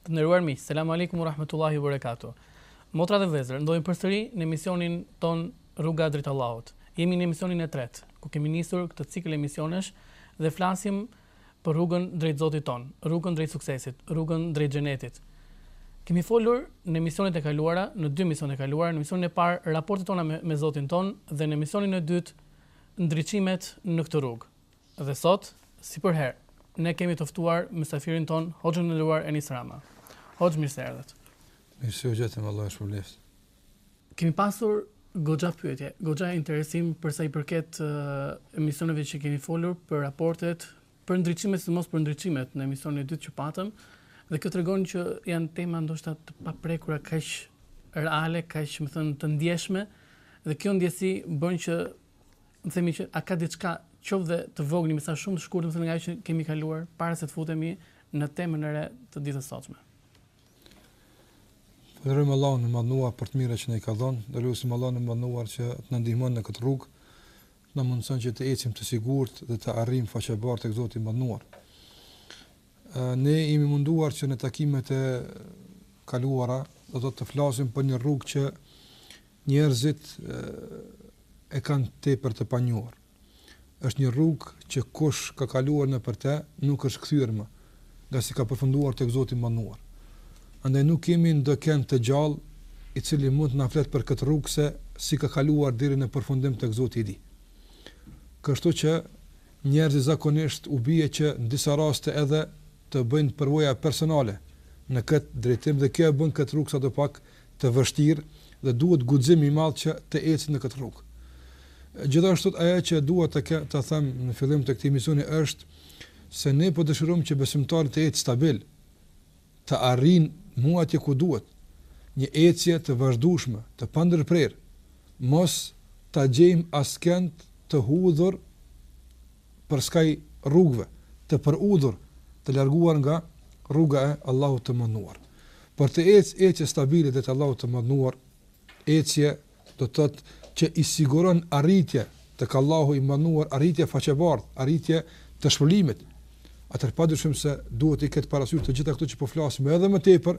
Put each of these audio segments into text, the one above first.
Të nderuar miq, selam aleikum rahmetullahi berekatu. Motra dhe vëllezër, ndodhim përsëri në emisionin tonë Rruga drejt Allahut. Jemi në emisionin e tretë, ku kemi nisur këtë cikël emisionesh dhe flasim për rrugën drejt Zotit tonë, rrugën drejt suksesit, rrugën drejt xhenetit. Kemi folur në emisionet e kaluara, në dy emisionet e kaluara, në emisionin e parë raportet tona me, me Zotin tonë dhe në emisionin e dytë ndriçimet në këtë rrugë. Dhe sot, si përherë, ne kemi të ftuar mysafirin tonë, Hoxhën e nderuar Enis Rama. Hoxhë, mirë se erdhët. Mirë se u gjetëm, Allah ju shpërbleftë. Kemi pasur goxha pyetje, goxha interesim për sa i përket emisioneve që keni folur për raportet, për ndriçimet, sidomos për ndriçimet në emisionin e dytë që patëm, dhe kjo tregon që janë tema ndoshta të paprekura kaq reale, kaq, me thënë, të ndjeshme, dhe kjo ndjesi bën që Më themi që a ka diçka qoftë dhe të vogël, më sa shumë të shkurtër, me thënë nga ajo që kemi kaluar para se të futemi në temën e re të ditës së sotme. Falënderojmë Allahun e Madhnuar për të mirat që na i ka dhënë, dhe lusim Allahun e Madhnuar që të na ndihmon në këtë rrugë, të na mundëson që të ecim të sigurt dhe të arrijmë faqebardhë tek Zoti i Madhnuar. Ne jemi munduar që në takimet e kaluara të flasim për një rrugë që Njerëzit e kanë tepër të panjohur. Është një rrugë që kush ka kaluar nëpër të, nuk është kthyer më, ngase ka përfunduar tek Zoti i Madhnuar. Andaj nuk kemi ndokënd të gjallë i cili mund të na flet për këtë rrugë se si ka kaluar deri në përfundim tek Zoti i tij. Kështu që njerëzit zakonisht u bie që në disa raste edhe të bëjnë përvoja personale në këtë drejtim dhe kjo e bën këtë rrugë sadopak të vështirë dhe duhet guxim i madh që të ecin në këtë rrugë. Gjithashtu ajo që dua të ke, të them në fillim të këtij emisioni është se ne po dëshirojmë që besimtari të ecë stabil, të arrijnë mu atje ku duhet, një ecje të vazhdueshme, të pandërprerë, mos ta gjejmë askënd të hudhur përskaj rrugëve, të përudhur, të larguar nga rruga e Allahut të Madhnuar. Por të ecë ecje stabile drejt Allahut të Madhnuar, ecje do të thotë që i siguron arritje tek Allahu i Madhnuar, arritje faqebardhë, arritje të shpërblimit. Atëherë padyshim se duhet t'i ketë parasysh të gjitha këto që po flasim edhe më tepër,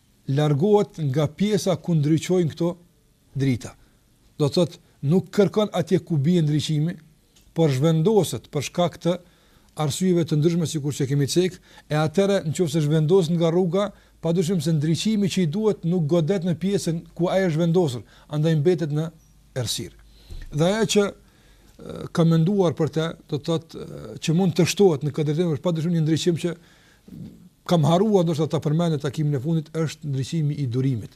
largohet nga pjesa ku ndriçojnë këto drita. Do të thotë nuk qëndron atje ku bie ndriçimi, por zhvendoset për shkak të arsyeve të ndryshme sikur që kemi cek, e atëherë nëse zhvendoset nga rruga, padyshim se ndriçimi që i duhet nuk godet në pjesën ku ai është zhvendosur, andaj mbetet në errësirë. Dhe ajo që kam menduar për të, do të thotë që mund të shtohet në këtë drejtim është padyshim një ndriçim që kam harruar ndoshta ta përmend në takimin e fundit është ndriçimi i durimit.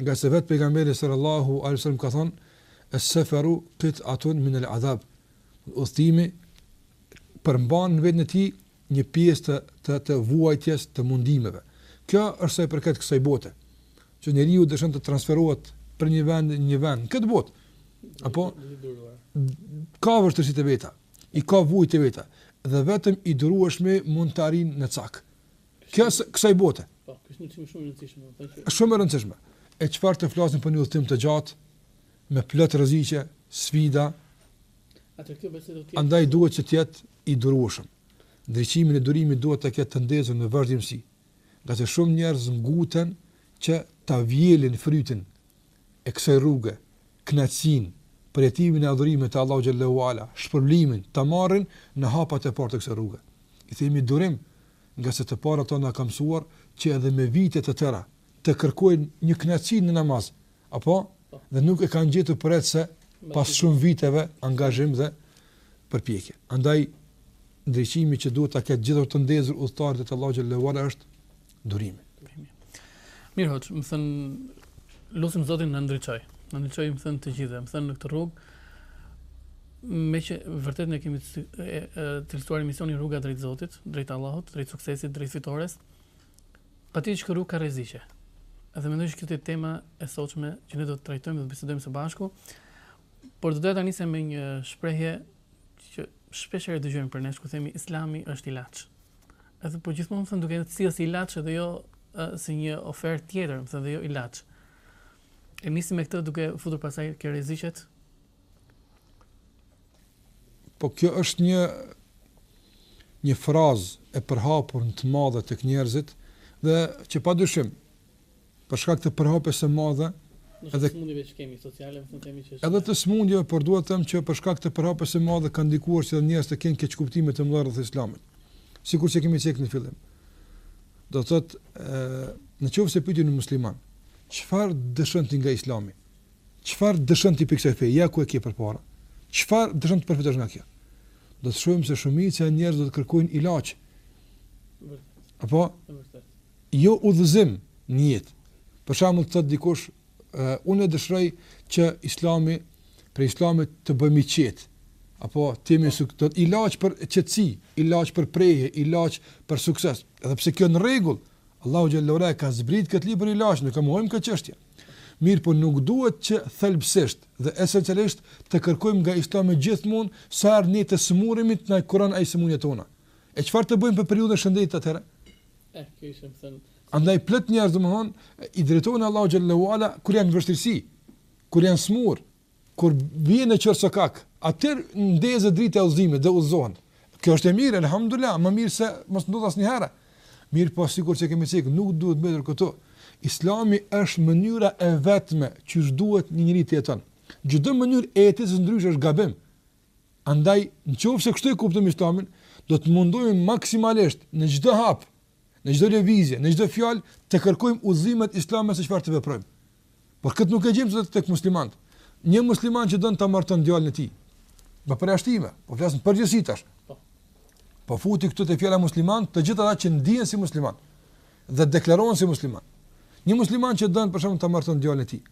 Ngase vet pejgamberi sallallahu alaihi wasallam ka thënë as-safaru qit'atun min al-'adab. Udhëtimi përmban në veten e tij një pjesë të, të të vuajtjes të mundimeve. Kjo është sa i përket kësaj bote. Që njeriu dëshon të transferohet prej një vendi në një vend, këtë botë. Apo ka vështirësi të veta. i ka vuajtjet e veta dhe vetëm i durueshmi mund të arrijnë në cak. Kjo kësaj bote. Po, kjo është një çështje shumë e rëndësishme, domethënë që shumë e rëndësishme. E çfarë të flasim për një udhëtim të gjatë me plot rreziqe, sfida. Atë kjo besoj do të jetë. Andaj duhet që të jetë i durueshëm. Ndriçimin e durimit duhet ta ketë të ndezur në vazhdimësi. Ngase shumë njerëz nguten që ta vjelin frytin e kësaj rruge, kënaqësinë, përjetimin e adhurimit të Allahu xhallahu ala, shpërblimin, ta marrin në hapat e parë të kësaj rruge. I themi durim, ngase të parët tonë na kanë mësuar që edhe me vite të tëra të kërkojnë një kënaqësi në namaz, apo dhe nuk e kanë gjetur përveçse pas shumë viteve angazhim dhe përpjekje. Andaj ndriçimi që duhet ta ketë gjithherë të ndezur udhëtari te Allahu xhallahu ala është durimi. Mirë hoxhë, me thënë, lusim Zotin na ndriçojë. Na ndriçojë, me thënë, të gjithë, me thënë, në këtë rrugë, meqë vërtet ne kemi titulluar emisionin rruga drejt Zotit, drejt Allahut, drejt suksesit, drejt fitores, po kjo rrugë ka rreziqe. Edhe me thënë kjo është tema e sotme që ne do të trajtojmë dhe të bisedojmë së bashku, por do doja ta nisim me një shprejhje që shpeshherë e dëgjojmë prej nesh, ku themi islami është ilaç. Edhe po gjithmonë me thënë duke e cilësu si ilaç edhe jo si një ofertë tjetër, me thënë dhe jo ilaç. E nisim me këtë duke futur pastaj te rreziqet. Po kjo është një një frazë e përhapur në të madhe tek njerëzit dhe që padyshim Për shkak të përhapjes së madhe, edhe sëmundjeve që kemi sociale, mund të themi që edhe të sëmundjeve, por dua të them që për shkak të përhapjes së madhe kanë ndikuar që njerëzit të kenë keqkuptime të mëdha rreth Islamit. Sikur që kemi cekë në fillim. Do të thotë, nëse pyetim një musliman, çfarë dëshon ti nga Islami? Çfarë dëshon ti prej kësaj feje? Ja ku e ke përpara. Çfarë dëshon të përfitosh nga kjo? Do të shohim se shumica e njerëzve do të kërkojnë ilaç. Apo? Vërtet. Jo udhëzim në jetë. Për shembull të thotë dikush, unë dëshiroj që Islami, prej Islamit të bëhemi i qetë, apo të kemi sukses, domethënë ilaç për qetësi, ilaç për prehje, ilaç për sukses. Edhe pse kjo në rregull, Allahu xhelle ue ala ka zbrit këtë libër ilaç, nuk e mohojmë këtë çështje. Mirëpo nuk duhet që thelbësisht dhe esencialisht të kërkojmë nga Islami gjithmonë sa herë ne të sëmuremi të na kuron ai sëmundjet tona. E çfarë të bëjmë për periudhën e shëndetit atëherë? Andaj plot njerëz domthon i drejtohen Allahu xhelle ue ala kur janë në vështirësi, kur janë smur, kur vijnë në qorrsokak, atëherë ndezet drita e udhëzimit dhe udhëzohen. Kjo është e mirë, alhamdulillah, më mirë se mos ndodh asnjëherë. Mirëpo sikur që kemi thënë, nuk duhet mbetur këtu. Islami është mënyra e vetme që duhet një njeri të jeton. Çdo mënyrë e jetës ndryshe është gabim. Andaj, në qoftë se kështu e kuptojmë Islamin, do të mundohemi maksimalisht në çdo hap, në çdo lëvizje, në çdo fjalë të kërkojmë udhëzimet islame se çfarë të veprojmë. Por këtë nuk e gjejmë sot tek muslimanët. Një musliman që don ta marton djalin e tij, me përjashtime, po flasim në përgjithësi tash. Po. po futi këtu te fjala musliman, të gjithë ata që ndihen si musliman dhe deklarohen si musliman. Një musliman që don për shembull ta marton djalin e tij,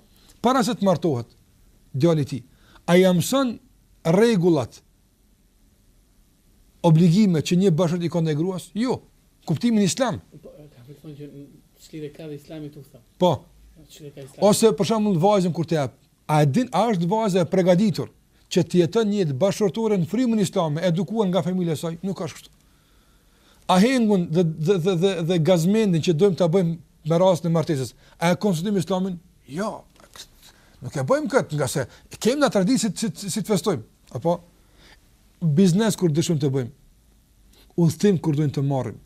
para se të martohet, djali i tij, a ia mëson rregullat, obligimet që një bashkëshort i ka ndaj gruas? Jo. Kuptimin islam. Po, ka për të thënë që ç'lidhje ka dhe islami këtu tha. Po. Ose për shembull vajzën kur të jap, a e din a është vajza e përgatitur që të jeton jetë bashkëshortore në frymën islame, edukuar nga familja e saj? Nuk është kështu. Ahengun dhe dhe dhe dhe, dhe gazmendin që dojmë ta bëjmë me rastin e martesës, a e konsultojmë Islamin? Jo. Nuk e bëjmë këtë, ngase kemi na traditë si, si, si të festojmë. Apo biznes kur dëshirojmë të bëjmë, udhëtim kur dojmë të marrim.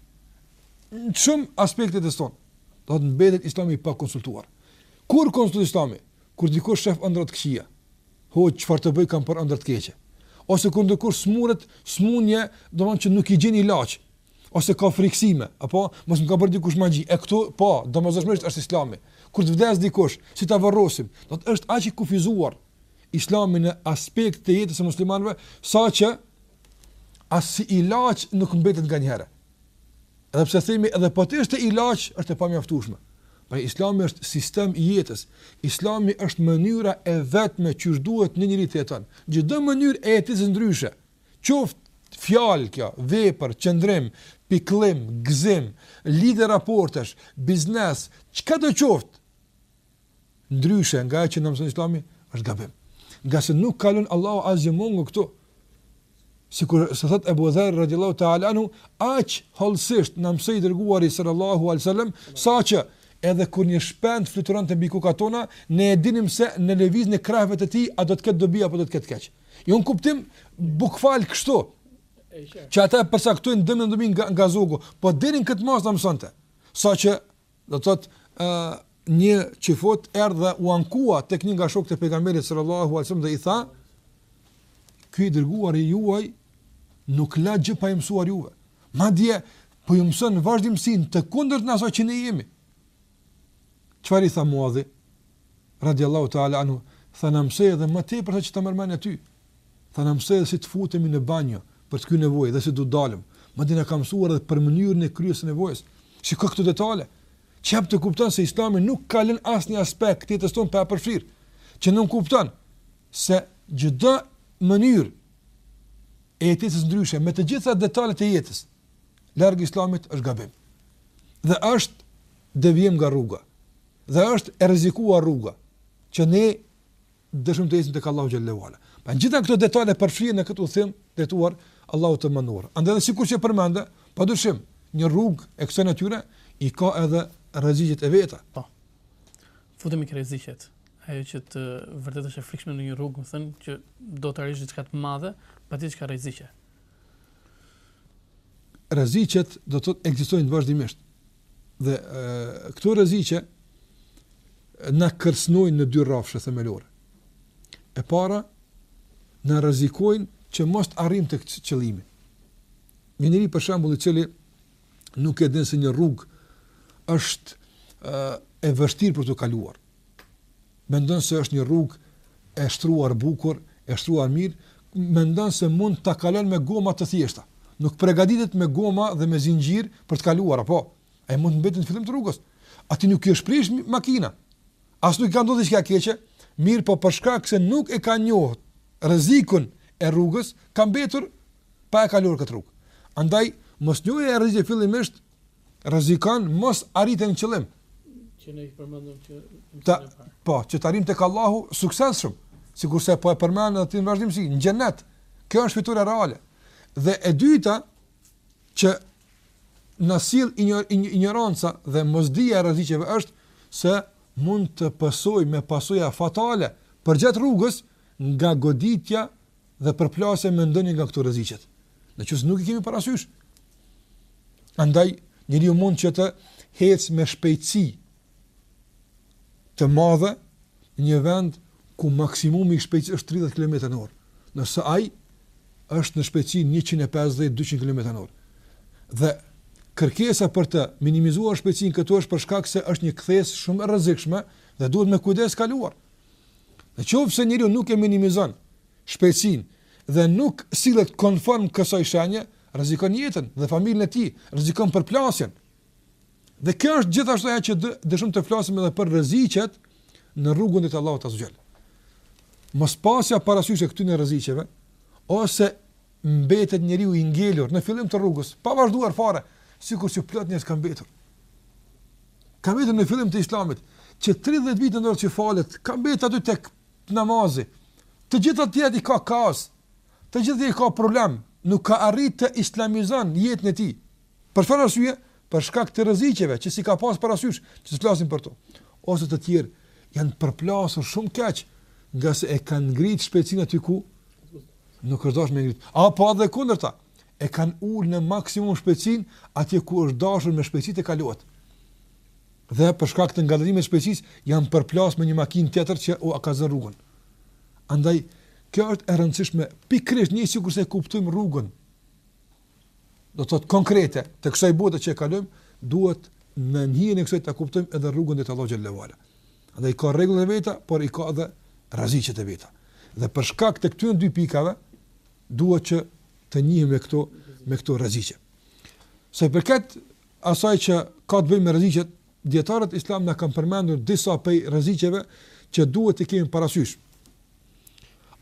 Në shumë aspekte të jetës sonë, domethënë mbetet Islami pa konsultuar. Kur konsultohet Islami? Kur dikush shef ëndrra të këqija. Hoxhë, çfarë të bëj, kam parë ëndërr të keqe. Ose kur ndërkush smuret, smunje, domethënë që nuk i gjen ilaç, ose ka frikësime, apo mos më ka bërë dikush magji. E këtu, po, domosdoshmërisht është Islami. Kur të vdes dikush, si ta varrosim? Domethënë është aq i kufizuar Islami në aspekt të jetës së muslimanëve, saqë as si ilaç nuk mbetet nganjëherë. Edhe pse themi edhe po të ishte ilaç, është e pamjaftueshme. Pra Islami është sistem i jetës. Islami është mënyra e vetme që ysh duhet një njeri të jeton. Çdo mënyrë e jetës ndryshe, qoftë fjalë kjo, vepër, qëndrim, pikëllim, gëzim, lidhje raportesh, biznes, çkado qoftë, ndryshe nga ajo që na mëson Islami, është gabim. Nga se nuk ka lënë Allahu asgjë mangut këtu. Sikur se thot Abu Dharr radhiyallahu ta'ala anhu, aq hollësisht na mësoi i dërguari sallallahu alaihi wasallam, saqë edhe kur një shpend fluturonte mbi kokat tona, ne e dinim se në lëvizjen e krahëve të tij a do të ketë dobi apo do të ketë keq. Jo në kuptim bukfal kështu. Që ata e përcaktojnë dëmin dobinë nga nga zogu, po deri në këtë masë na mësonte. Saqë Do të thotë, ë një çifut erdhi dhe u ankua tek një nga shokët e pejgamberit sallallahu alaihi wasallam dhe i tha: "Ky i dërguari i juaj nuk la gjë pa i mësuar juve. Madje po ju mëson vazhdimisht të kundërtën e asaj që ne jemi." Çfarë i tha Muadhi? Radiallahu ta'ala anhu, tha na mësoi edhe më tepër sa që ta merr mendja ty, Tha na mësoi edhe si të futemi në banjë për të kryer nevojë dhe si do të dalim. Madje na ka mësuar edhe për mënyrën e kryerjes së nevojës. Shiko këto detale. Që ta kupton se Islami nuk ka lënë asnjë aspekt të jetës tonë pa e përfshirë. Që nënkupton se çdo mënyrë e jetesës ndryshe me të gjitha detalet e jetës larg Islamit është gabim. Dhe është devijim nga rruga. Dhe është e rrezikuar rruga që ne dëshirojmë të ecim tek Allahu xhelle ue ala. Pra gjitha këto detale përfshihen në këtë udhëtim drejtuar Allahut të madhëruar. Andaj edhe sikur që përmenda, padyshim, një rrugë e kësaj natyre i ka edhe rreziqet e veta. Po. Futemi ke rreziqet. Ajo që me të vërtetë është e frikshme në një rrugë, me thënë që do të arrish diçka të madhe, patjetër që ka rreziqe. Rreziqet do të ekzistojnë vazhdimisht. Dhe e, këto rreziqe na kërcënojnë në dy rrafshe themelore. E para, na rrezikojnë që mos të arrijmë tek qëllimi. Një njeri për shembull i cili nuk e din se një rrugë është e vështirë për t'u kaluar, mendon se është një rrugë e shtruar bukur, e shtruar mirë, mendon se mund ta kalon me goma të thjeshta. Nuk përgatitet me goma dhe me zinxhir për të kaluar apo, ai mund të mbetet në fillim të rrugës. Atij nuk i është prish makina. As nuk i ka ndodhur diçka e keqe, mirëpo për shkak se nuk e ka njohur rrezikun e rrugës, ka mbetur pa e kaluar këtë rrugë. Andaj mosnjohja e rrezikut fillimisht rrezikon mosarritjen në qëllim. Që ne e përmendëm që ta, po, që të arrim tek Allahu suksesshëm, sikurse po e përmendën aty në vazhdimësi, në xhenet. Kjo është fitorja reale. Dhe e dyta që na sjell injoranca dhe mosdija e rreziqeve është se mund të pësojë me pasoja fatale përgjatë rrugës nga goditja dhe përplasje me ndonjë nga këto rreziqet. Në qoftë se nuk i kemi parasysh. Andaj njeriu mund që të ecë me shpejtësi të madhe në një vend ku maksimumi i shpejtësisë është 30 km/h. Nëse ai është në shpejtësi 150-200 km/h. Dhe kërkesa për të minimizuar shpejtësinë këtu është për shkak se është një kthesë shumë e rrezikshme dhe duhet me kujdes kaluar. Në qoftë se njeriu nuk e minimizon shpejtësinë dhe nuk sillet konform kësaj shenje, rrezikon jetën dhe familjen e tij, rrezikon përplasjen. Dhe kjo është gjithashtu ajo që dëshirojmë të flasim edhe për rreziqet në rrugën drejt Allahut azza. Mos pasja parasysh e këtyre rreziqeve ose mbetet njeriu i ngelur në fillim të rrugës, pa vazhduar fare, sikur që plot njerëz kanë mbetur. Ka mbetur në fillim të Islamit, që 30 vite ndonëse që falet, ka mbetur aty tek namazi. Të gjitha të tjerat i ka kaos. Të gjitha i ka problem, nuk ka arrit të islamizon jetën e tij. Për çfarë arsye? Për shkak të rreziqeve që s'i ka pasur parasysh, që të flasim për to. Ose të tjerë janë përplasur shumë keq, ngase e kanë ngrit shpejtësinë aty ku nuk është dashur me ngrit. Apo edhe kundërta, e kanë ul në maksimum shpejtësinë atje ku është dashur me shpejtësi të kalohet. Dhe për shkak të ngadallimit të shpejtësisë janë përplas me një makinë tjetër që u ka zënë rrugën. Andaj kjo është e rëndësishme pikërisht njëjtë sikurse kuptojmë rrugën. do të thotë konkrete të kësaj bote që e kalojmë, duhet në mënyrën e kësaj ta kuptojmë edhe rrugën drejt Allahut xhelle ue ala. Andaj ka rregullat e veta, por i ka edhe rreziqet e veta. Dhe për shkak të këtyre dy pikave duhet që të njihemi me këto me këto rreziqe. Sa i përket asaj që ka të bëjë me rreziqet, dietarët islam na kanë përmendur disa prej rreziqeve që duhet të kemi parasysh.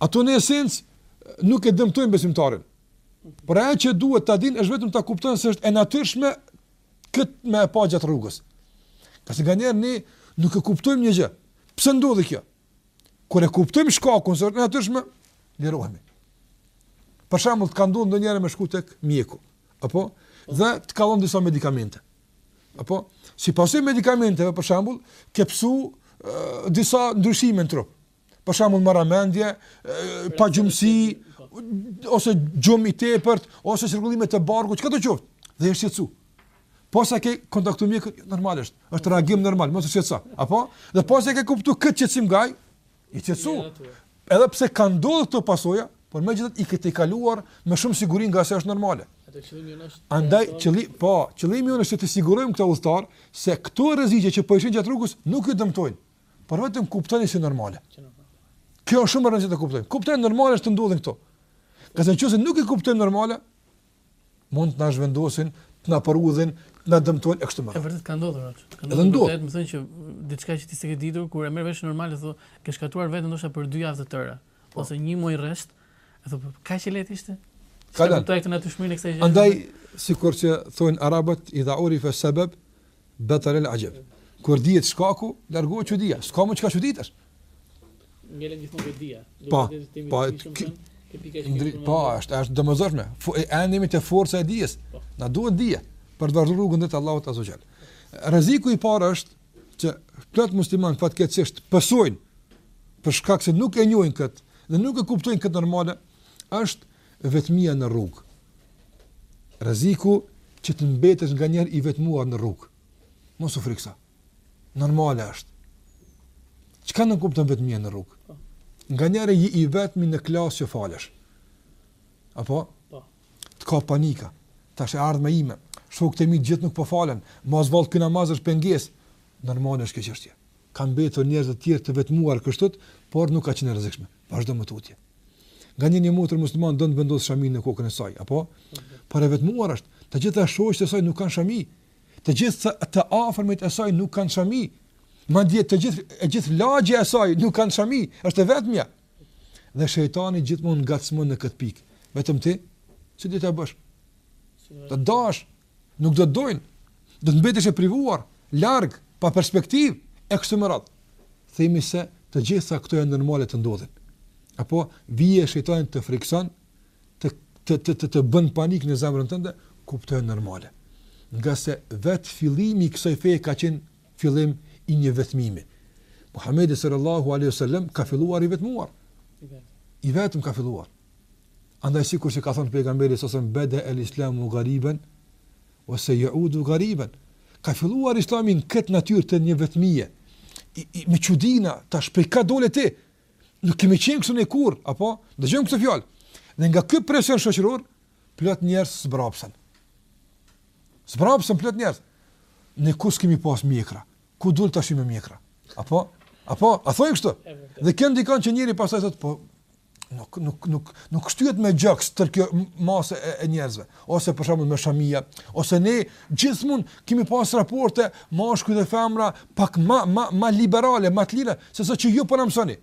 Ato në esencë nuk e dëmtojnë besimtarin, Por ajo që duhet ta dinë është vetëm ta kuptojnë se është e natyrshme kët me e pa gjatë rrugës. Ngase nganjëherë ne nuk e kuptojmë një gjë. Pse ndodhi kjo? Kur e kuptojmë shkakun se është e natyrshme, lirohemi. Për shembull, të ka ndodhur ndonjëherë me shku tek mjeku, apo dhe të ka dhënë disa medikamente. Apo si pasojë e medikamenteve, për shembull, ke psu disa ndryshime në trup. për shembull marramendje, pagjumësi, ose gjumë i tepërt, ose qarkullime të barku, çka të qoftë, dhe je shqetësu. Posa ke kontaktu mjekun, normalisht, është reagim normal, mos u shqetëso, apo? Dhe posa ke kuptu këtë shqetësim ngaj, je qetësu. Edhe pse ka ndodhë këto pasoja, por megjithatë i ke tejkaluar me shumë siguri ngase është normale. Andaj, qëli, po, qëllimi jonë është të sigurojmë këta udhëtarë, se këto rreziqe që po i shihni gjatë rrugës nuk ju dëmtojnë. por vetëm kuptoni si normale. Kjo është shumë e rëndësishme të kuptojmë. Kuptojmë normale është të ndodhin këto. Ngase nëse nuk e kuptojmë normale, mund të na zhvendosin, të na porudhin, të na dëmtojnë e kështu me radhë. E vërtetë ka ndodhur ajo. Ka ndodhur. Domethënë që diçka që ti s'e ke ditur, kur e merr vesh normale thotë, ke shkatërruar veten ndoshta për dy javë të tëra, po. ose një muaj rresht, e thotë, po, kaq e lehtë ishte? Ka dalë. Kuptoj këtë natyrshmëri e kësaj gjë. Andaj, sikur që thonë arabët, idha urifa sabab, Batal el ajab. Kur dihet shkaku, largohet çudia. S'ka më çka çuditesh. Ngelet gjithmonë vetë dija. Po, po, po, është është domosdoshme. Po e endemi te forca e dijes. Po. Na duhet dije për të vazhduar rrugën drejt Allahut azze ve xhel. Rreziku i parë është që plot muslimanë fatkeqësisht pësojnë për shkak se nuk e njohin kët dhe nuk e kuptojnë kët normale, është e vetmia në rrugë. Rreziku që të mbetesh nganjëherë i vetmuar në rrugë. Mos u frikëso. Normale është. Çka nënkupton vetmia në rrugë? Po. Nganjëherë je i vetmi në klasë që falesh. Apo? Po. Të kap panika. Tash e ardhmja ime. Shokët e mi gjithë nuk po falen. Mos vallë ky namaz është pengesë. Normale është kjo çështje. Kanë mbetur njerëz të tjerë të vetmuar kështu, por nuk ka qenë e rrezikshme. Vazhdo më tutje. Nganjëherë një motër muslimane do të vendosë shaminë në kokën e saj, apo? Por e vetmuar është. Të gjitha shoqet e saj nuk kanë shami. Të gjithë të afërmit e saj nuk kanë shami. Madje të gjithë e gjithë lagja e saj nuk kanë shami, është e vetmja. Dhe shejtani gjithmonë ngacmon në këtë pikë. Vetëm ti, si do ta bësh? Të dash, Nuk do të dojnë, do të mbetesh e privuar, larg, pa perspektivë e kështu me radhë. Themi se të gjitha këto janë normale të ndodhin. Apo vjen shejtani të frikson, të të të të, të bën panik në zemrën tënde, kuptoje normale. Ngase vetë fillimi i kësaj feje ka qenë fillim i një vetmimi. Muhamedi sallallahu alaihi wasallam ka filluar i vetmuar. I vetëm ka filluar. Andaj sikur që ka thënë pejgamberi salallahu alejhi ve selem bede el islamu gariben ve se jeudu gariben. Ka filluar islami në këtë natyrë të një vetmie, i, i, me çudina, tash prej ka dole ti, nuk kemi qenë kështu kurrë, apo, dëgjojmë këto fjalë. Dhe nga këtë presion shoqëror, plot njerëz zmbrapsen. Zmbrapsen plot njerëz. Ne kurrë s'kemi pas mjekra, ku dole tash me mjekra, apo, apo, a thonë kështu, dhe kjo ndikon që njeriu pastaj thotë, po, nuk nuk nuk nuk shtyhet me gjoks tër kjo masë e, e njerëzve ose për shembull me shamia ose ne gjithmonë kemi pas raporte meshkuj dhe femra pak më më më liberale më të lira se sa që ju po na mësoni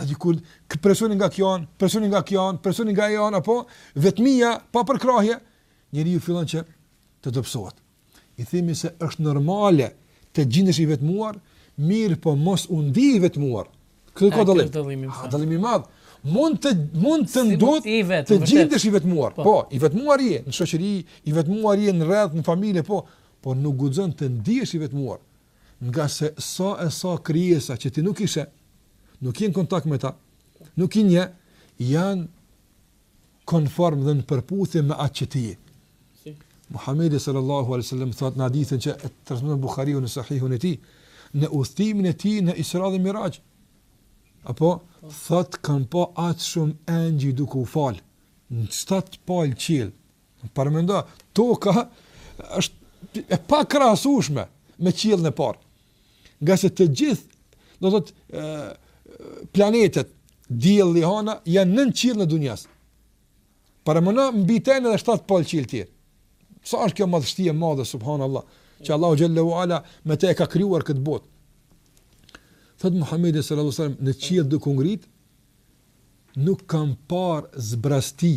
edhe kur ky presioni nga kjo anë presioni nga kjo anë presioni nga ajo anë apo vetmia pa përkrahje njeriu fillon që të dobësohet I themi se është normale të gjindesh i vetmuar, mirëpo mos u ndi i vetmuar. Këtu ka dallim. Dallim i madh. Mund të, mund të ndodhë të gjindesh i vetmuar. Po. po, i vetmuar je në shoqëri, i vetmuar je në rreth, në familje, po. Po nuk guxon të ndihesh i vetmuar. Ngase sa e sa krijesa që ti nuk i sheh, nuk je në kontakt me ta, nuk i njeh, janë konform dhe në përputhje me atë që ti je. Muhamedi sallallahu alaihi wasallam thotë në hadithin që e transmeton Buhariu në Sahihun e tij, në udhëtimin e tij në Isra dhe Miraj. Apo thotë kam pa aq shumë engjëj duke u fal në shtatë palë qiell. Paramendo, toka është e pakrahasueshme me qiellin e parë. Ngase të gjithë, do të thotë, planetet, dielli hëna janë nën qiellin e dunjas. Paramendo mbi të edhe 7 palë qiell tjerë. Sa është kjo madhështi e madhe subhanallahu, që Allahu xhelle ue ala me të e ka krijuar këtë botë. Thotë Muhamedi sallallahu alaihi wasallam në qiell duke u ngrit nuk kam parë zbrazëti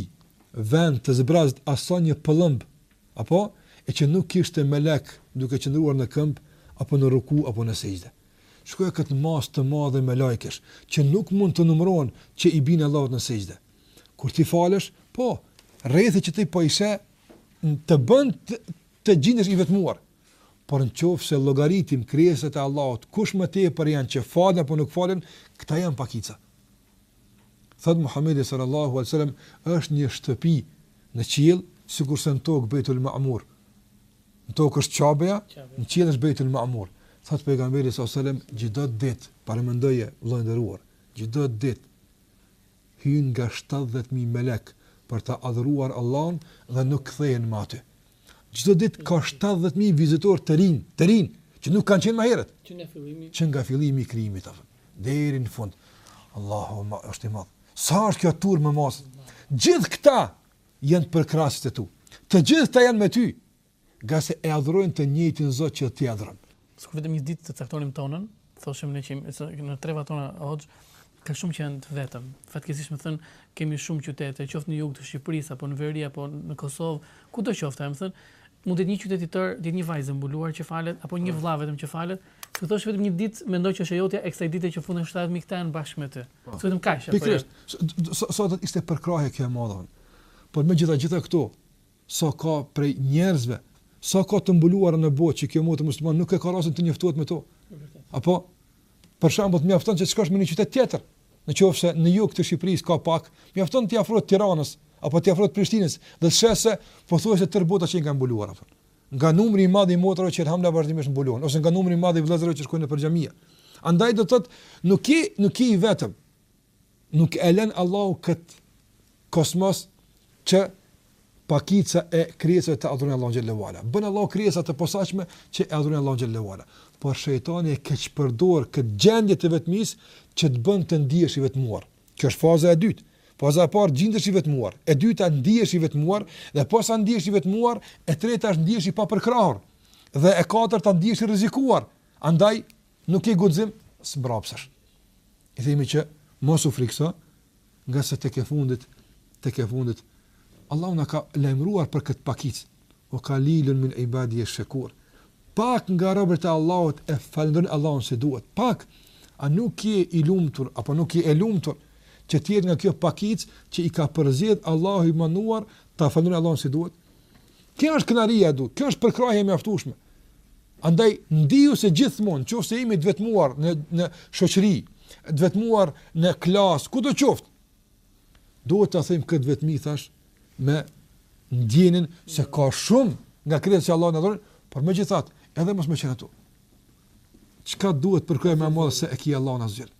vend të zbrazët asnjë pëllëmbë Apo, e që nuk kishte melek duke qëndruar në këmbë, apo në ruku, apo në sexhde. Shikoje këtë masë të madhe melaikesh, që nuk mund të numërohen, që i bijnë Allahut në sexhde. Kur ti falesh, po, rrethi që ti po i sheh, të bën të, të gjindesh i vetmuar. Por në qoftë se llogaritim krijesat e Allahut, kush më tepër janë që falen apo nuk falen, këta janë pakica. Thotë Muhamedi sallallahu alaihi wasallam, është një shtëpi në qiell, sikurse në tokë Beitul Ma'mur. Në tokë është Qabeja, në qiell është Beitul Ma'mur. Thotë pejgamberi sallallahu alaihi wasallam, çdo ditë, paramendoje vëlla i nderuar, çdo ditë hyjnë nga 70000 melek për ta adhuruar Allahun dhe nuk kthehen më aty. Çdo ditë ka 70 mijë vizitorë të rinj, të rinj që nuk kanë qenë ma herët. Që nga fillimi, që nga fillimi i krijimit apo deri në fund. Allahu më është i madh. Sa është kjo turmë e masë? Gjithë këta janë përkrahësit e tu. Të gjithë këta janë me ty. Ngase e adhurojnë të njëjtin Zot që ti adhuron. Sikur vetëm një ditë të caktonim tonën, thoshim ne që në trevat tona Hoxhë ka shumë që janë të vetëm. Fatkeqësisht më thënë, kemi shumë qytete, qoftë në jug të Shqipërisë apo në veri apo në Kosovë, kudo qoftë, më thënë, mund të jetë një qytet i tërë, të jetë një vajzë e mbuluar që falet apo një vëlla vetëm që falet, Sikur t'thosh vetëm një ditë mendoj që është e jotja e kësaj dite që futen 70 mijë këta janë bashkë me ty. Po. Sikur vetëm kaq. Pikërisht. Sa do të ishte përkrahje kjo e madhe. Por megjitha gjitha këtu, Sa ka prej njerëzve, sa ka të mbuluara në botë që kjo motër muslimane nuk e ka rastin të njoftohet me to. Apo për shembull, mjafton që të shkosh në një qytet tjetër, në qoftë se në jug të Shqipërisë ka pak, mjafton të afrohesh Tiranës apo të afrohesh Prishtinës dhe e sheh se pothuajse tërë bota qenka mbuluar apo. Nga numri i madh i motrave që hamla vazhdimisht mbulohen ose nga numri i madh i vëllezërve që shkojnë nëpër xhamia. Andaj do të thotë, nuk je nuk je vetëm. Nuk e lën Allahu këtë kosmos që pakica e krijesave të adhurojnë Allahun xhelle ue ala. Bën Allahu krijesa të posaçme që e adhurojnë Allahun xhelle ue ala. Por shejtani e keqpërdor këtë gjendje të vetmisë që të bën të ndihesh i vetmuar. Kjo është faza e dytë. Faza e parë gjindesh i vetmuar, e dyta ndihesh i vetmuar dhe posa ndihesh i vetmuar, e treta është ndihesh i papërkrahur dhe e katërta ndihesh i rrezikuar. Andaj Nuk ke guxim, zmbrapsesh. I themi që mos u frikëso, ngase tek e fundit, tek e fundit Allahu na ka lajmëruar për këtë pakicë. Ue kalilun min ibadije shekur. Pak nga robërit e Allahut e falënderojnë Allahun si duhet. Pak a nuk je i lumtur apo nuk je e lumtur që ti je nga kjo pakicë që i ka përzgjedh Allahu me nder ta falënderojnë Allahun si duhet? Kjo është kënaqësia e duhur, kjo është përkrahje e mjaftueshme. Andaj ndije se gjithmonë, nëse jemi të vetmuar në në shoqëri, të vetmuar në klasë, kudo qoftë, duhet ta thyejmë këtë vetmi thashë me ndjenjën se ka shumë nga krijesat që Allahun e adhurojnë, por megjithatë, edhe mos me qenë ato. Çka të duhet përkrahje më e madhe se e ki Allahun azze ue xhel?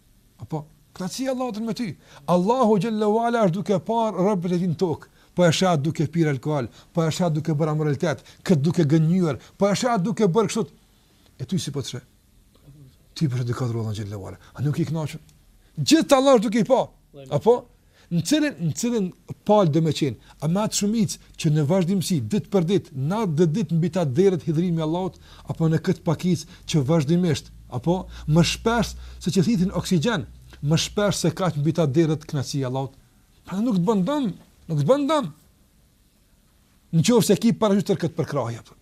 Apo kënaqësia e Allahut me ty. Allahu xhelle ue ala është duke parë robët e tij në tokë. Po e sheh atë duke pirë alkool, po e sheh atë duke bërë amoralitet, këtë duke gënjyer, po e sheh atë duke bërë kështu. E ty si po të sheh? Ty po të sheh duke adhuruar Allahun xhelle ue ala. A nuk je i kënaqur? Gjithë ata Allahu është duke i pa. Apo Në cilin, në cilën palë do me qenë, a me atë shumicë që në vazhdimësi, ditë për ditë, natë dhe ditë mbi ta derdhet hidhërimi i Allahut, apo në këtë pakicë që vazhdimisht, apo, më shpesh se që thithin oksigjen, më shpesh se kaq mbi ta derdhet kënaqësia e Allahut? Prandaj nuk të bën dëm, nuk të bën dëm. Në qoftë se ki parasysh tërë këtë përkrahje, apo.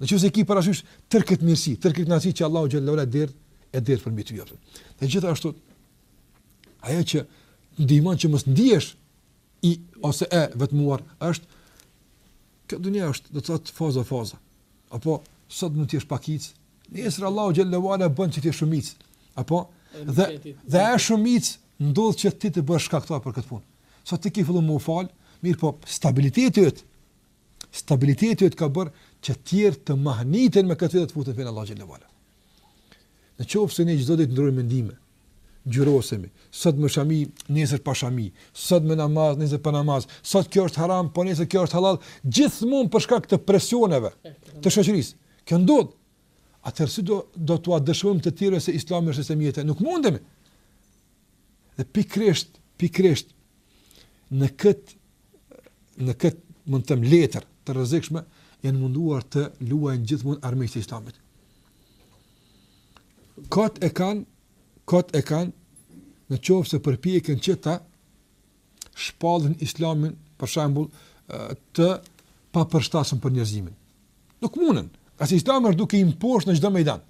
Në qoftë se ki parasysh tërë këtë mirësi, tërë këtë kënaqësi që Allahu xhelle ue ala derdh e derdh për mbi ty, apo. Dhe gjithashtu Ajo që ndihmon që mos ndihesh i ose e vetmuar është kjo dunja është do të thotë faza faza. Apo sot mund të jesh pakicë, nesër Allahu xhelle ue ala bën që të jesh shumicë. Apo dhe dhe ajo shumicë ndodh që ti të bëhesh shkaktar për këtë punë. Sot ti ke filluar me u fal, mirëpo stabiliteti yt Stabiliteti yt ka bërë që tjerë të mahniten me këtë dhe të futen në fenë e Allahut xhele ue ala. Në qofë se ne çdo ditë ndrojmë mendime, gjyrosemi, sot me shami, nesër pa shami, sot me namaz, nesër pa namaz, sot kjo është haram, po nesër kjo është halal, gjithmonë për shkak të presioneve të shoqërisë. Kjo ndodh. Atëherë si do, do t'ua dëshmojmë të tjerëve se islami është i sëmjetë, nuk mundemi. Dhe pikërisht, pikërisht në këtë në këtë mund të them letër të rrezikshme janë munduar të luajnë gjithmonë armiqtë e Islamit. Kot e kanë, kot e kanë në qoftë se përpjekën që ta shpallin Islamin, për shembull, të papërshtatshëm për njerëzimin. Nuk munden, pasi Islami është duke i mposhtë në çdo mejdan.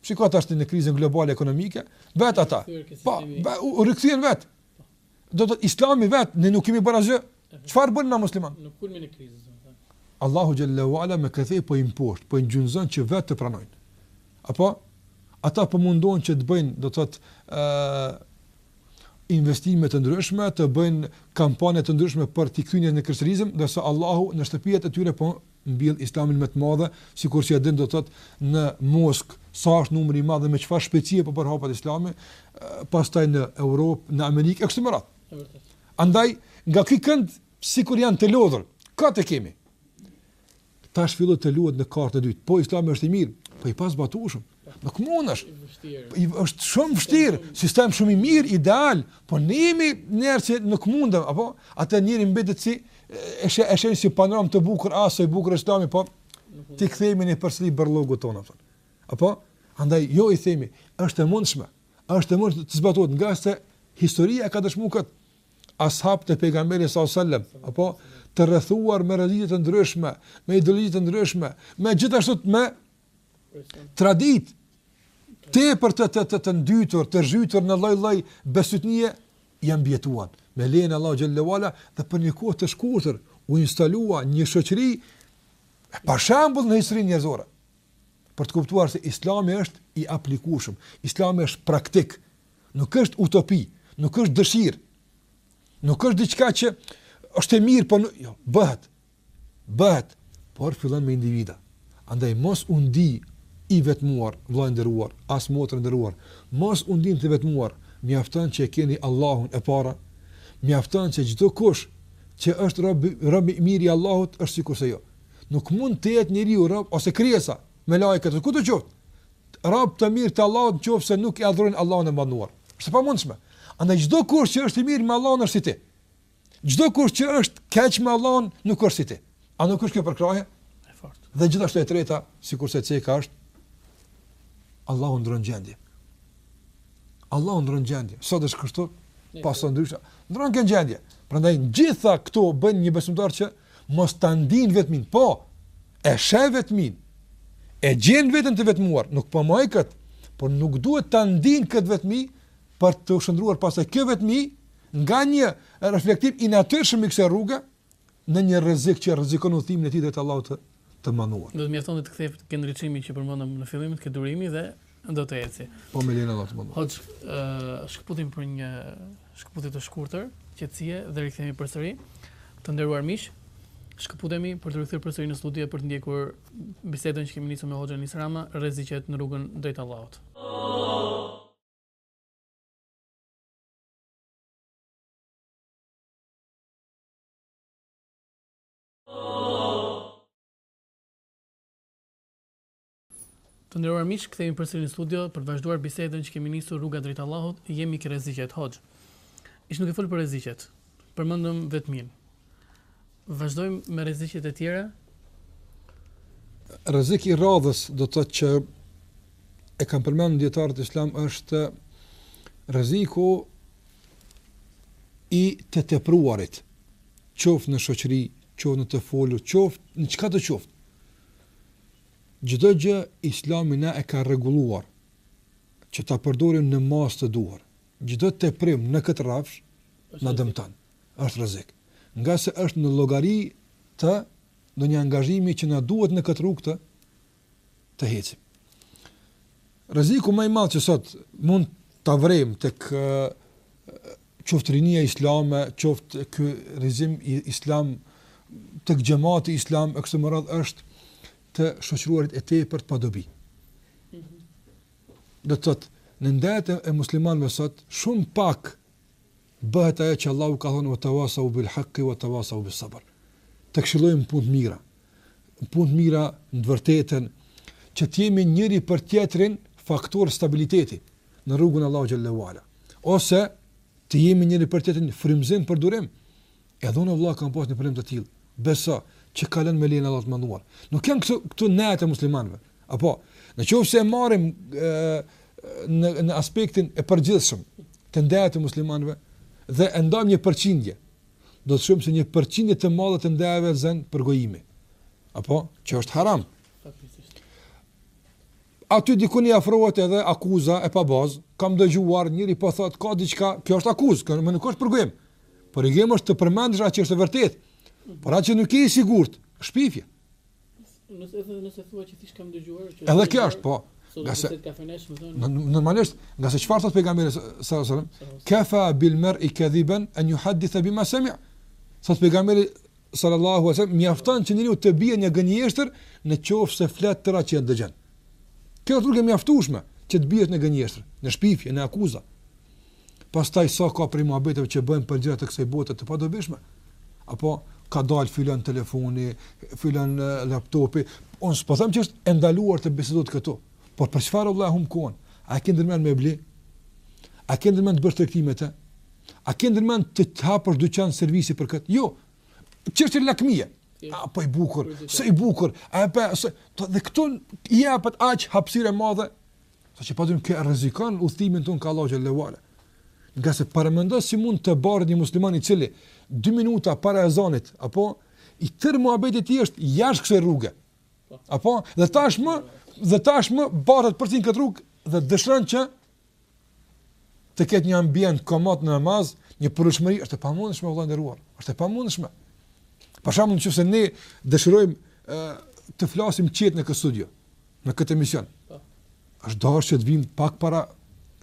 Shiko tash në krizën globale ekonomike, vet ata. Po, u rikthyen vet. Do të thotë Islami vet, ne nuk kemi bërë asgjë. Çfarë bëmë na muslimanët? Në kulmin e krizës, Allahu xhele ue ala me këtë po i mposht, po i gjunjëzon që vet të pranojnë. Apo ata po mundohen që të bëjnë, do të thotë, ë investime të ndryshme, të bëjnë kampanje të ndryshme për të kthyer në krishterizëm, ndërsa Allahu në shtëpitë e tyre po mbjell islamin me të madhe, sikur se e din do të thotë në Moskë sa është numri i madh dhe me çfarë shpejtësie po përhapet Islami, pastaj në Europë, në Amerikë e kështu me radhë. Andaj nga ky kënd sikur janë të lodhur, ka të kemi. Tash filloi të luhet në kartën e dytë. Po Islami është i mirë, po i pazbatueshëm. Nuk mundesh. Është shumë vështirë, sistem shumë i mirë, ideal, po ne jemi njerëz që nuk mundemi, apo atë njeri mbetet si është është një si panoramë të bukur, ah sa i bukur është Islami, po ti kthehemi ne përsëri bërllogut tonë apo. Apo andaj jo i themi, është e mundshme. Është e mundshme të zbatohet nga se historia ka dëshmuar kët. Ashabët e pejgamberit sallallahu alajhi wasallam, apo të rrethuar me rrezike të ndryshme, me ideologji të ndryshme, me gjithashtu me traditë tepër të të të, të ndytur, të zhytur në lloj-lloj besytnie ja mbijetuan. Me lejen e Allahut xhele ue ala dhe për një kohë të shkurtër u instalua një shoqëri e pashembull në historinë njerëzore. Për të kuptuar se Islami është i aplikueshëm, Islami është praktik, nuk është utopi, nuk është dëshirë, nuk është diçka që është e mirë, po jo, bëhet. Bëhet, por fillon me individa. Andaj mos u ndi i vetmuar, vëlla i nderuar, as motër e nderuar, mos u ndini të vetmuar, mjafton që e keni Allahun e para, mjafton që çdokush që është rob rob i mirë i Allahut është sikurse ti. Nuk mund të jetë njeriu rob ose krijesa, melaiket ose kudo qoftë, rob të mirë të Allahut nëse nuk e adhurojnë Allahun e madhëruar. Është e pamundshme. Andaj çdokush që është i mirë me Allahun është si ti. Çdo kush që është keq me Allahun nuk është si ti. A nuk është kjo përkrahje? E fortë. Dhe gjithashtu e treta, sikurse ceka është Allahu ndron gjendje. Allahu ndron gjendje. Sot është kështu, pasaj ndryshe. Ndron kënë gjendje. Prandaj gjitha këto bëjnë që një besimtar që mos ta ndin vetmin, po e sheh vetmin. E gjen veten të vetmuar, nuk e mohon këtë, por nuk duhet ta ndin kët vetmi për të shndruar pastaj kjo vetmi, Nga një reflektim i natyrshëm i kësaj rruge, në një rrezik që rrezikon udhëtimin e tij drejt Allahut të Madhëruar. Do të mjaftonte të kthehej ke nriçimi që përmendëm në fillim, ke durimi dhe do të eci. Po me lejen e Allahut të Madhëruar. Hoxh, uh, shkëputemi për një shkëputje të shkurtër, qetësie dhe rikthehemi përsëri. Të nderuar miq, shkëputemi për t'u rikthyer përsëri në studio për të ndjekur bisedën që kemi nisur me Hoxhën Israma, rreziqet në rrugën drejt Allahut. Oh. Të nderuar miq, kthehemi përsëri në studio për të vazhduar bisedën që kemi nisur rruga drejt Allahut, jemi ke rreziqet Hoxh. Ishim duke folur për rreziqet. Përmendëm vetmin. Vazhdojmë me rreziqet e tjera. Rrezik i radhës do të thoja që e kanë përmendur dietarët islam është rreziku i të tepruarit, qoftë në shoqëri, qoftë në të folur, qoftë në çka të qoftë. Çdo gjë Islami na e ka rregulluar që ta përdorim në masë të duhur. Çdo teprim në këtë rrafsh na dëmton. është rrezik, ngase është në llogari të ndonjë angazhimi që na duhet në këtë rrugë që të ecim. Rreziku më i madh që sot mund ta vrem tek qoftë rinia islame, qoftë ky rizgjimi islam tek xhamati islam e kështu me radhë është të shoqëruarit e tepërt pa dobi. Mhm. Do të thotë në ndejat e muslimanëve sot shumë pak Bëhet ajo që Allahu ka thënë, Watawasau bil haqqi watawasau bis sabr. Të këshillojmë për punë të mira, punë të mira në të vërtetën, që të jemi njëri për tjetrin faktor stabiliteti në rrugën e Allahut xhel-le ue ala, ose të jemi njëri për tjetrin frymëzim për durim. Edhe unë o vëlla kam pas një problem të tillë. Beso që kalon me lejen e Allahut të Madhëruar. Nuk janë këto këto ndejat e muslimanëve. Apo, në qoftë se e marrim ë në në aspektin e përgjithshëm te ndejat e muslimanëve dhe e ndajmë në përqindje, do të shohim se një përqindje të madhe të ndejave e zë përgojimi. Apo, që është haram. Aty dikund i afrohet edhe akuza e pabazë, kam dëgjuar, njëri po thotë, ka diçka, kjo është akuzë, kjo nuk është përgojim. Përgojim është të përmendësh atë që është e vërtetë, por atë që nuk je i sigurt, shpifje. Nëse, edhe nëse thua që thjesht kam dëgjuar... Që edhe kjo është, po. Ngase, normalisht, ngase çfarë thotë pejgamberi sallallahu alaihi wasallam, kefa bil mer'i këdhiben en juhadithe bima semia. Thotë pejgamberi sallallahu alaihi wasallam mjafton që njeriu të bie në gënjeshtër në qoftë se flet tërë atë që e dëgjon. Kjo është rrugë e mjaftueshme që të biesh në gënjeshtër, në shpifje, në akuza. Pastaj sa ka prej muhabeteve që bëhen për gjëra të kësaj bote të padobishme. Apo ka dal filan telefoni, filan laptopi, unë s'po them që është e ndaluar të bisedohet këtu. Por për çfarë vëlla hum kohën? A ke ndërmend me bli? A ke ndërmend të bësh tregti me të? A ke ndërmend ti të hapësh dyqan servisi për këtë? Jo. Çështje lakmie. A po i bukur, sa i bukur. A po së to dhe këtu i jepet aq hapësirë e madhe. Sa që pa dyshim që rrezikon udhëtimin tonë ka Allahu xhelalu ala. Ngase paramendo si mund të bartet një musliman i cili 2 minuta para ezanit apo i tërë muhabeti i tij është jashtë kësaj rruge. Po. Apo dhe tashmë dhe tashmë bartet për te kjo rrugë dhe dëshiron që të ketë një ambient komod në namaz, një përshpirtshmëri është e pamundshme vëlla i nderuar, është e pamundshme. Për shembull, nëse ne dëshirojmë të flasim qetë në këtë studio, në këtë emision. Po. Është dashur që të vim pak para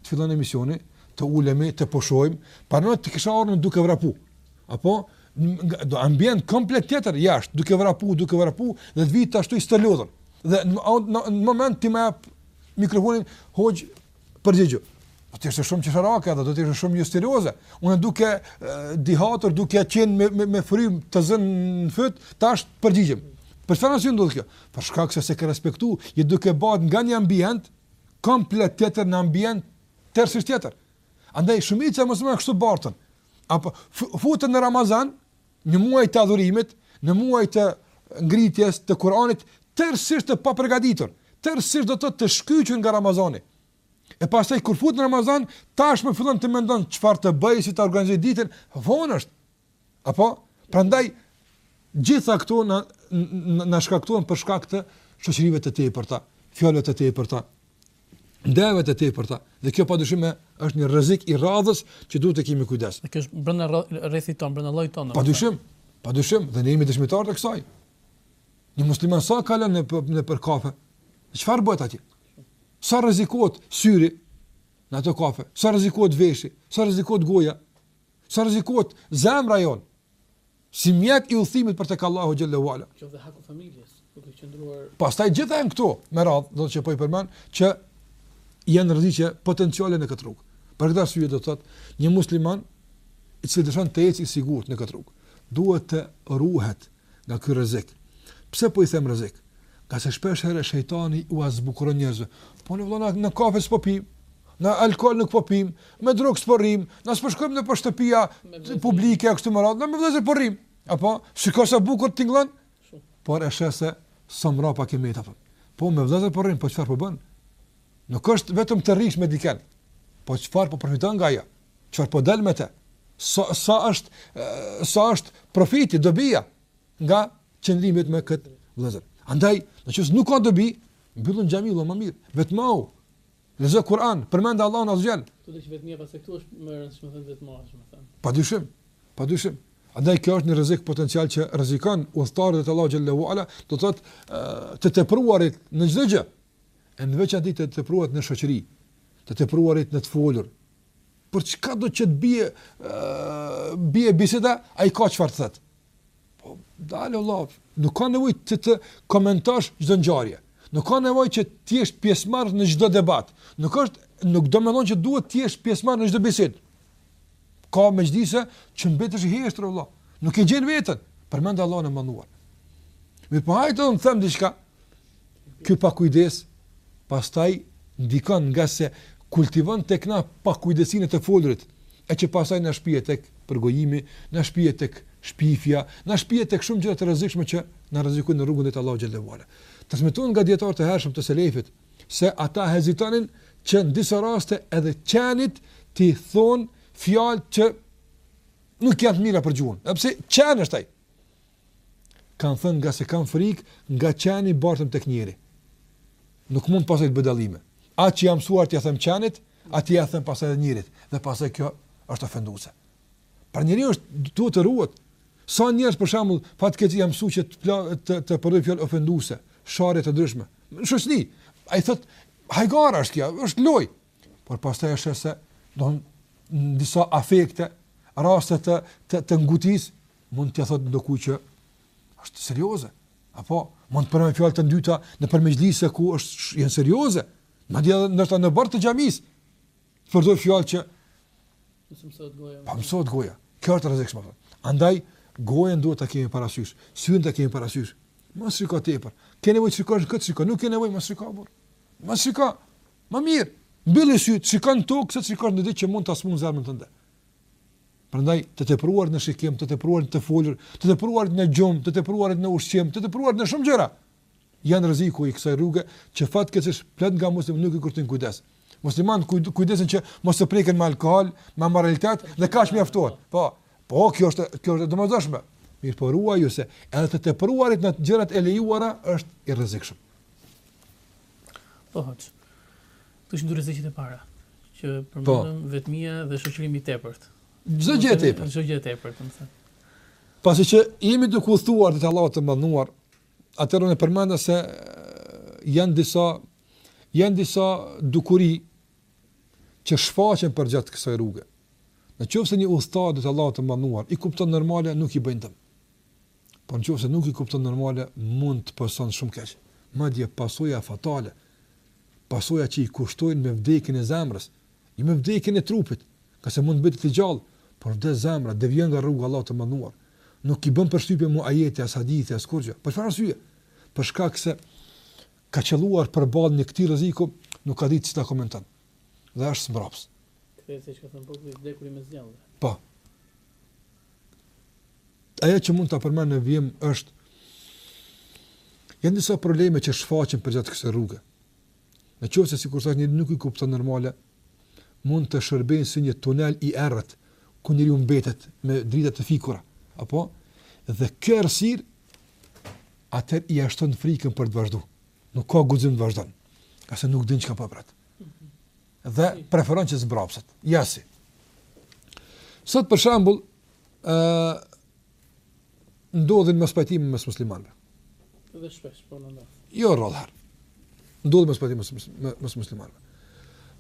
të fillon emisioni, të ulemi, të pushojmë, paramendo të kisha ardhur duke vrapu. Apo në ambient komplet tjetër jashtë, duke vrapu, duke vrapu dhe të vij ashtu i stërlodhur. Dhe në, në, në moment ti më jep mikrofonin, hoxhë përgjigju. Do të ishte shumë qesharake dhe do të ishte shumë joserioze. Unë duke dihatur, duke qenë me, me, me frymë të zënë në fyt, tash përgjigjem. Për çfarë arsye ndodh kjo? Për shkak se s'e ke respektu, je duke u bart nga një ambient komplet tjetër në ambient tërësisht tjetër. Andaj shumica e muslimanëve kështu barten. Apo futen në Ramazan, Në muaj të adhurimit, në muaj të zbritjes të Kur'anit, tërësisht të papërgatitur, tërësisht do të thotë të shkyçur nga Ramazani. E pastaj kur futet në Ramazan, tashmë fillon të mendon çfarë të bëjë, si ta organizojë ditën, vonë është. Apo, prandaj gjitha këto na na shkaktuan për shkak të shoqërive të tepërta, fjalëve të tepërta, ndejave të tepërta. Dhe kjo pa dyshim është një rrezik i radhës që duhet të kemi kujdes. Kjo është brenda rrethit tonë, brenda llojit tonë. Pa dyshim, pa dyshim, dhe ne jemi dëshmitarë të kësaj. Një musliman sa kalon në nëpër kafe? Çfarë bëhet atje? Sa rrezikohet syri në ato kafe? Sa rrezikohet veshi? Sa rrezikohet goja? Sa rrezikohet zemra jonë? si mjet i udhëtimit për tek Allahu xhelle ue ala. Kjo dhe haku i familjes, duke qëndruar. Pastaj gjithë janë këtu me radhë, do të që po i përmend që janë rreziqe potenciale në këtë rrugë. Për këtë arsye do të thotë një musliman i cili dëshon të ecë i sigurt në këtë rrugë, duhet të ruhet nga ky rrezik. Pse po i them rrezik? Ngase shpesh herë shejtani ua zbukuron njerëzve. Po ne vëlla na në kafe s'po pim, në alkohol nuk po pim, me drogë s'po rrimë, na s'po shkojmë nëpër shtëpia publike e kështu me radhë, me vëllezër po rrimë. Apo, shiko sa bukur tingëllon. Por e sheh se sa mbrapa ke mbetur. Po me vëllezër po rrimë, po çfarë po bën? Nuk është vetëm të rrish me dikënd. Po çfarë po përfiton nga ajo? Çfarë po ndan me të? Sa sa është sa është profiti, dobija nga qëndrimi me këta vëllezër. Andaj, nëse nuk ka dobi, mbyllu në xhami më mirë. Vetmohu, Lexo Kur'an, përmende Allahun azze ue xhel. Këtu do të vetëm një pasë këtu është më e rëndësishme të vetë marrësh, më thënë. Padyshim. Padyshim. Andaj kjo është një rrezik potencial që rrezikon udhëtarët te Allahu xhelle ue ala, do të thotë të tepruarit në çdo gjë. Në veçanti të tepruarit në shoqëri, të tepruarit në të folur, Për çkado që të bie bie biseda, ai ka çfarë të thotë. Po dale vëlla, nuk ka nevojë ti të komentosh çdo ngjarje. Nuk ka nevojë që të jesh pjesëmarrës në çdo debat. Nuk është nuk domethënë që duhet të jesh pjesëmarrës në çdo bisedë. Ka mexhlise që mbetesh i heshtur vëlla. Nuk e gjen veten, përmende Allahun e madhëruar. Mirë po hajt të them diçka. Kjo pakujdesi pastaj ndikon ngase kultivon tek na pakujdesinë e të folurit, e që pastaj na shpie tek përgojimi, na shpie tek shpifja, na shpie tek shumë gjëra të rrezikshme që na rrezikojnë në rrugën drejt Allahut xhelle ue ala. Transmetohet nga dijetarë të hershëm të selefit se ata hezitonin që në disa raste edhe qenit t'i thonë fjalë që nuk janë të mira për gjuhën. Sepse qen është ai. kanë thënë ngase kam frikë nga qeni bartem tek njeriu. Nuk mund pasaj të bëj dallime. Atë që jam mësuar t'ia them qenit, atë ia them pasaj edhe njeriut dhe pasaj kjo është ofenduese. Për njeriu është duhet të ruhet. Sa njerëz për shembull fatkeqësisht janë mësuar që të pla, të, të përdorin fjalë ofenduese, sharje të ndryshme. Në shoqëri, ai thotë hajgara është kjo, është lojë. Por pastaj e sheh se edhe në disa afekte, raste të të, të ngutisë, mund ta thotë ndokund që është serioze. Apo mund të përmendë fjalë të ndyta nëpër mexhlise ku është janë serioze. Madje edhe ndoshta në oborr të xhamisë. Përdor fjalë se mësohet goja. Po mësohet goja. Kjo është e rrezikshme. Andaj gojën duhet ta kemi parasysh, syrin ta kemi parasysh. Mos shiko tepër. Ke nevojë të shikosh këtë shiko, nuk ke nevojë mos shiko. Mos shiko. Më mirë, mbylli sytë, shiko në tokë, se të shikon ndonjë që mund ta sëmun zemrën tënde. Prandaj, të tepruar në shikim, të tepruar në të folur, të tepruar në gjumë, të tepruar në ushqim, të tepruar në shumë gjëra. Janë rreziqe të kësaj rruge që fatkeqësisht plot nga muslimanët nuk i kushtojnë kujdes. Muslimanët kujdesen që mos të preken me alkohol, me imoralitet dhe ka shmi aftuat. Po, po, kjo është, kjo është domosdoshme. Mirëpo ruaju se edhe të tepruarit në gjërat e lejuara është i rrezikshëm. Po hoxhë. Këto ishin dy rreziqet e para që përmendëm po. vetmia dhe shoqërimi i tepërt. Çdo gjë e tepërt. Çdo gjë e tepërt, do të thënë. Pasi që jemi duke udhëtuar te Allahu të madhëruar, atëherë ne përmenda se janë disa janë disa dukuri që shfaqen përgjatë kësaj rruge. Në qoftë se një udhëtar drejt Allahut të madhëruar, i kupton normale nuk i bëjnë dëm. Por në qoftë se nuk i kupton normale, mund të pëson shumë keq. Madje pasoja fatale, pasoja që i kushtojnë me vdekjen e zemrës, jo me vdekjen e trupit, ngase mund të mbetet i gjallë, por vdes zemra, devijon nga rruga e Allahut të madhëruar. Nuk i bën përshtypje më ajeti, as hadithi, as kurrgjë. Për çfarë arsye? Për shkak se ka qëlluar përballë një këtij rreziku, nuk ka ditë si ta komenton. Dhe është zbraps. Kjo është se çka thon populli i vdekur për së gjalli. Po. Ajo që mund ta përmend në vijim është janë disa probleme që shfaqen përgjatë kësaj rruge. Në qoftë se sikur thashë nuk i kupton normale, mund të shërbejnë si një tunel i errët ku njeriu mbetet me drita të fikura, apo dhe kjo errësirë atë ia shton frikën për të vazhduar. Nuk ka guxim të vazhdon, ngase nuk din çka po e pret. Dhe preferon që të zbrapset. Ja si. Sot për shembull, Ë ndodhin mospajtime mes muslimanëve. Dhe shpesh po ndodh. Jo rrallë. Ndodhin mospajtime mes mes muslimanëve.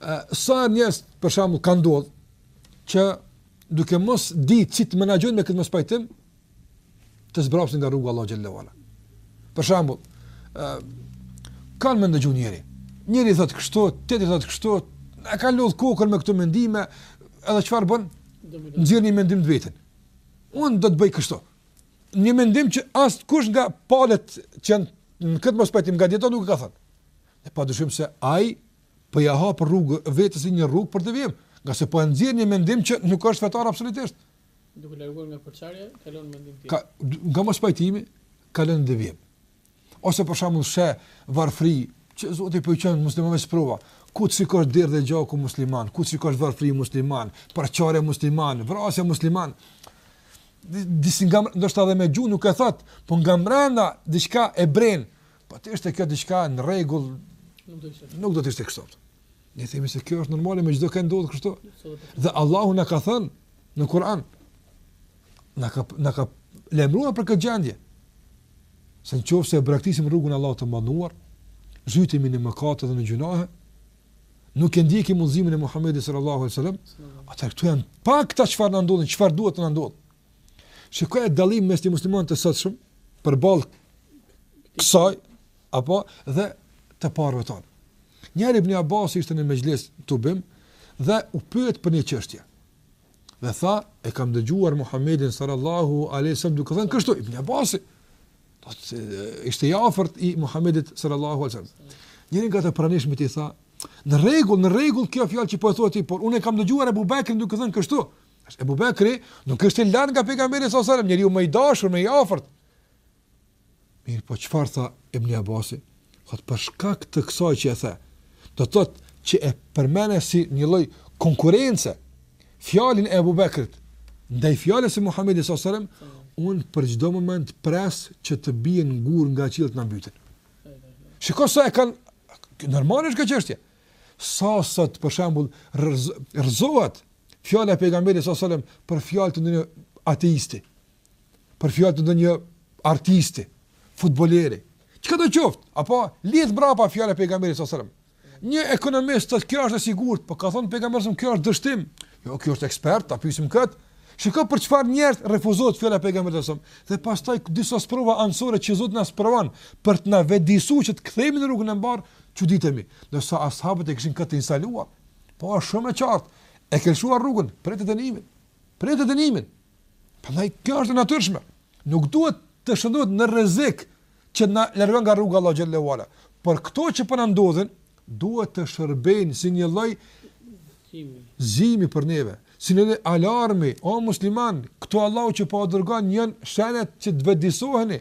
Ë sa njerëz për shembull ka ndodh që duke mos ditë si të menaxhojnë me këtë mospajtim, të zbrapsen nga rruga e Allahut teala. Për shembull, ë kur me ndëgju njeri. Njëri thot kështu, tjetri thot kështu, e ka lodh kokën me këto mendime, edhe çfarë bën? Nxjerr ni mendim të vetën. Unë do të bëj kështu. Një mendim që askush nga palët që janë në këtë mospajtim nga dijetarët nuk e ka thënë. E pa dyshim se ai po po ja hap rrugë vetes një rrugë për devijim, ngase po e nxjerr një mendim që nuk është fetar absolutisht. Duke larguar nga përçarja, kalon në mendim tjetër. Nga mospajtimi, kalon në devijim. Ose për shembull sheh varfri, që Zoti po i çon muslimanëve sprova. Ku të shikosh derdhet gjaku musliman, ku të shikosh varfri musliman, përçarje musliman, vrasje musliman. Disi nga ndoshta edhe me gjuhë nuk e thot, po nga mbrenda diçka e bren. Po të ishte kjo diçka në rregull, nuk do të ishte. Nuk do të ishte kështu. Ne themi se kjo është normale me çdo kënd ndodh kështu. Dhe Allahu na ka thënë në Kur'an na ka na ka lajmëruar për këtë gjendje. Se në qoftë se e braktisim rrugën e Allahut të madhëruar, zhytemi në mëkate dhe në gjunahë, nuk e ndjekim udhëzimin e Muhammedit sallallahu alai sallam, atëherë këto janë pak çfarë na ndodhin, çfarë duhet të na ndodhin. Shikoje dallimin mes muslimanëve të sotshëm, përballë kësaj, Apo dhe të parëve tanë. Njëherë Ibn Abbasi ishte në mexhlis tubim dhe u pyet për një çështje. Dhe tha, e kam dëgjuar Muhammedin sallallahu alaihi wasallam duke thënë kështu, Ibn Abbasi ishte i afërt i Muhammedit sallallahu alaihi wasallam. Njëri nga të pranishmit i tha, në rregull, në rregull kjo fjalë që po e thotë ti, por unë e kam dëgjuar Abu Bekrin duke thënë kështu. Abu Bekri nuk ishte larg nga pejgamberi sallallahu alaihi wasallam, njeriu më i dashur, më i afërt. Mirëpo çfarë tha Ibni Abasi? Thotë për shkak të kësaj që e the, do të thotë që e përmene si një lloj konkurrence fjalën e Abu Bekrit ndaj fjalës së Muhamedit sallallahu alajhi wasallam, un për çdo moment pres që të bien gurë nga qielli të na mbytin. Shiko sa e kanë normalisht kjo çështje. Sa sot për shembull rrëzohet fjala e pejgamberit sallallahu alajhi wasallam për fjalë të ndonjë ateisti. për fjalë të ndonjë artisti, futboleri, çkado qoftë, apo lihet mbrapa fjala e pejgamberit sallallahu alajhi wasallam. Një ekonomist thotë kjo është e sigurt, po ka thënë pejgamberi se kjo është dështim. Jo, ky është ekspert, ta pyesim kët. Shiko për çfarë njerëz refuzohet fjala e pejgamberit sallallahu alajhi wasallam. Dhe pastaj disa sprova anësore që Zoti na sprovon për të na vetëdijësuar që të kthehemi në rrugën e mbarë, çuditemi, ndërsa ashabët e kishin këtë instaluar. Po është shumë e qartë. E ke lëshuar rrugën, prite dënimin. Prite dënimin. Prandaj kjo është e natyrshme. Nuk duhet të shndërrohet në rrezik që na largon nga rruga e Allahut xhelle ue ala. Por këto që po na ndodhin duhet të shërbejnë si një lloj udhëzimi për neve, si një lloj alarmi, o musliman, këto Allahu që po dërgon janë shenjat që të vetëdijësoheni.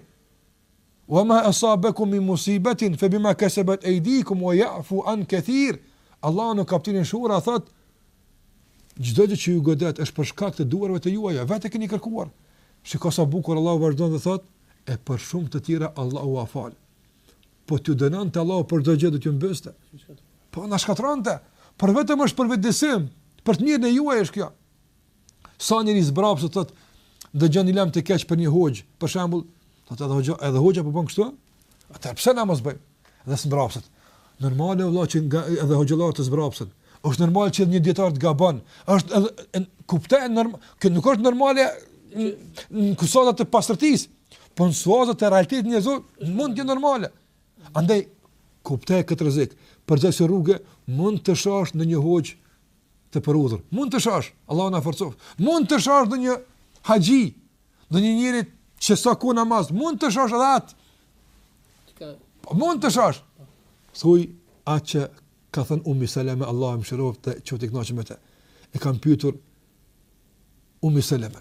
Wa ma asabakum min musibatin fa bima kasabat aydikum wa ya'fu an kathir. Allahu në kapitullin Shura thotë çdo gjë që ju godet është për shkak të duarve të juaja, vetë e keni kërkuar. Shiko sa bukur Allahu vazhdon dhe thotë e për shumë të tjera Allahu ua fal. Po t'ju dënonte Allahu për çdo gjë do t'ju mbyste. Do na shkatërronte. Por vetëm është për vetëdijësim, për të mirën e juaj është kjo. Sa njeri zbrapset do të thotë, dëgjon një lajm të keq për një hoxhë, për shembull, thotë edhe, edhe hoxha po bën po kështu, atëherë pse ne mos bëjmë, edhe zbrapset. Normal e vla që nga, edhe hoxhallarë të zbrapset, është normal që edhe një dijetar të gabon, është edhe, në, kupte, norm, kjo nuk është normale në, në suazat të pastërtisë, po në suazat të realitetit njerëzor, mund të jetë normale. Andaj, kuptoje këtë rrezik, përgjatë rrugës, mund të shohësh ndonjë hoxhë, të përudhur. Mund të shohësh, Allahu na forcoftë. Mund të shohësh ndonjë haxhi, ndonjë njeri që sa ku namaz, mund të shohësh edhe atë. Po mund të shohësh. Thuaj atë që ka thënë Ummi Seleme Allahu e mëshiroftë, qoftë i kënaqur me të. E kanë pyetur Ummi Seleme.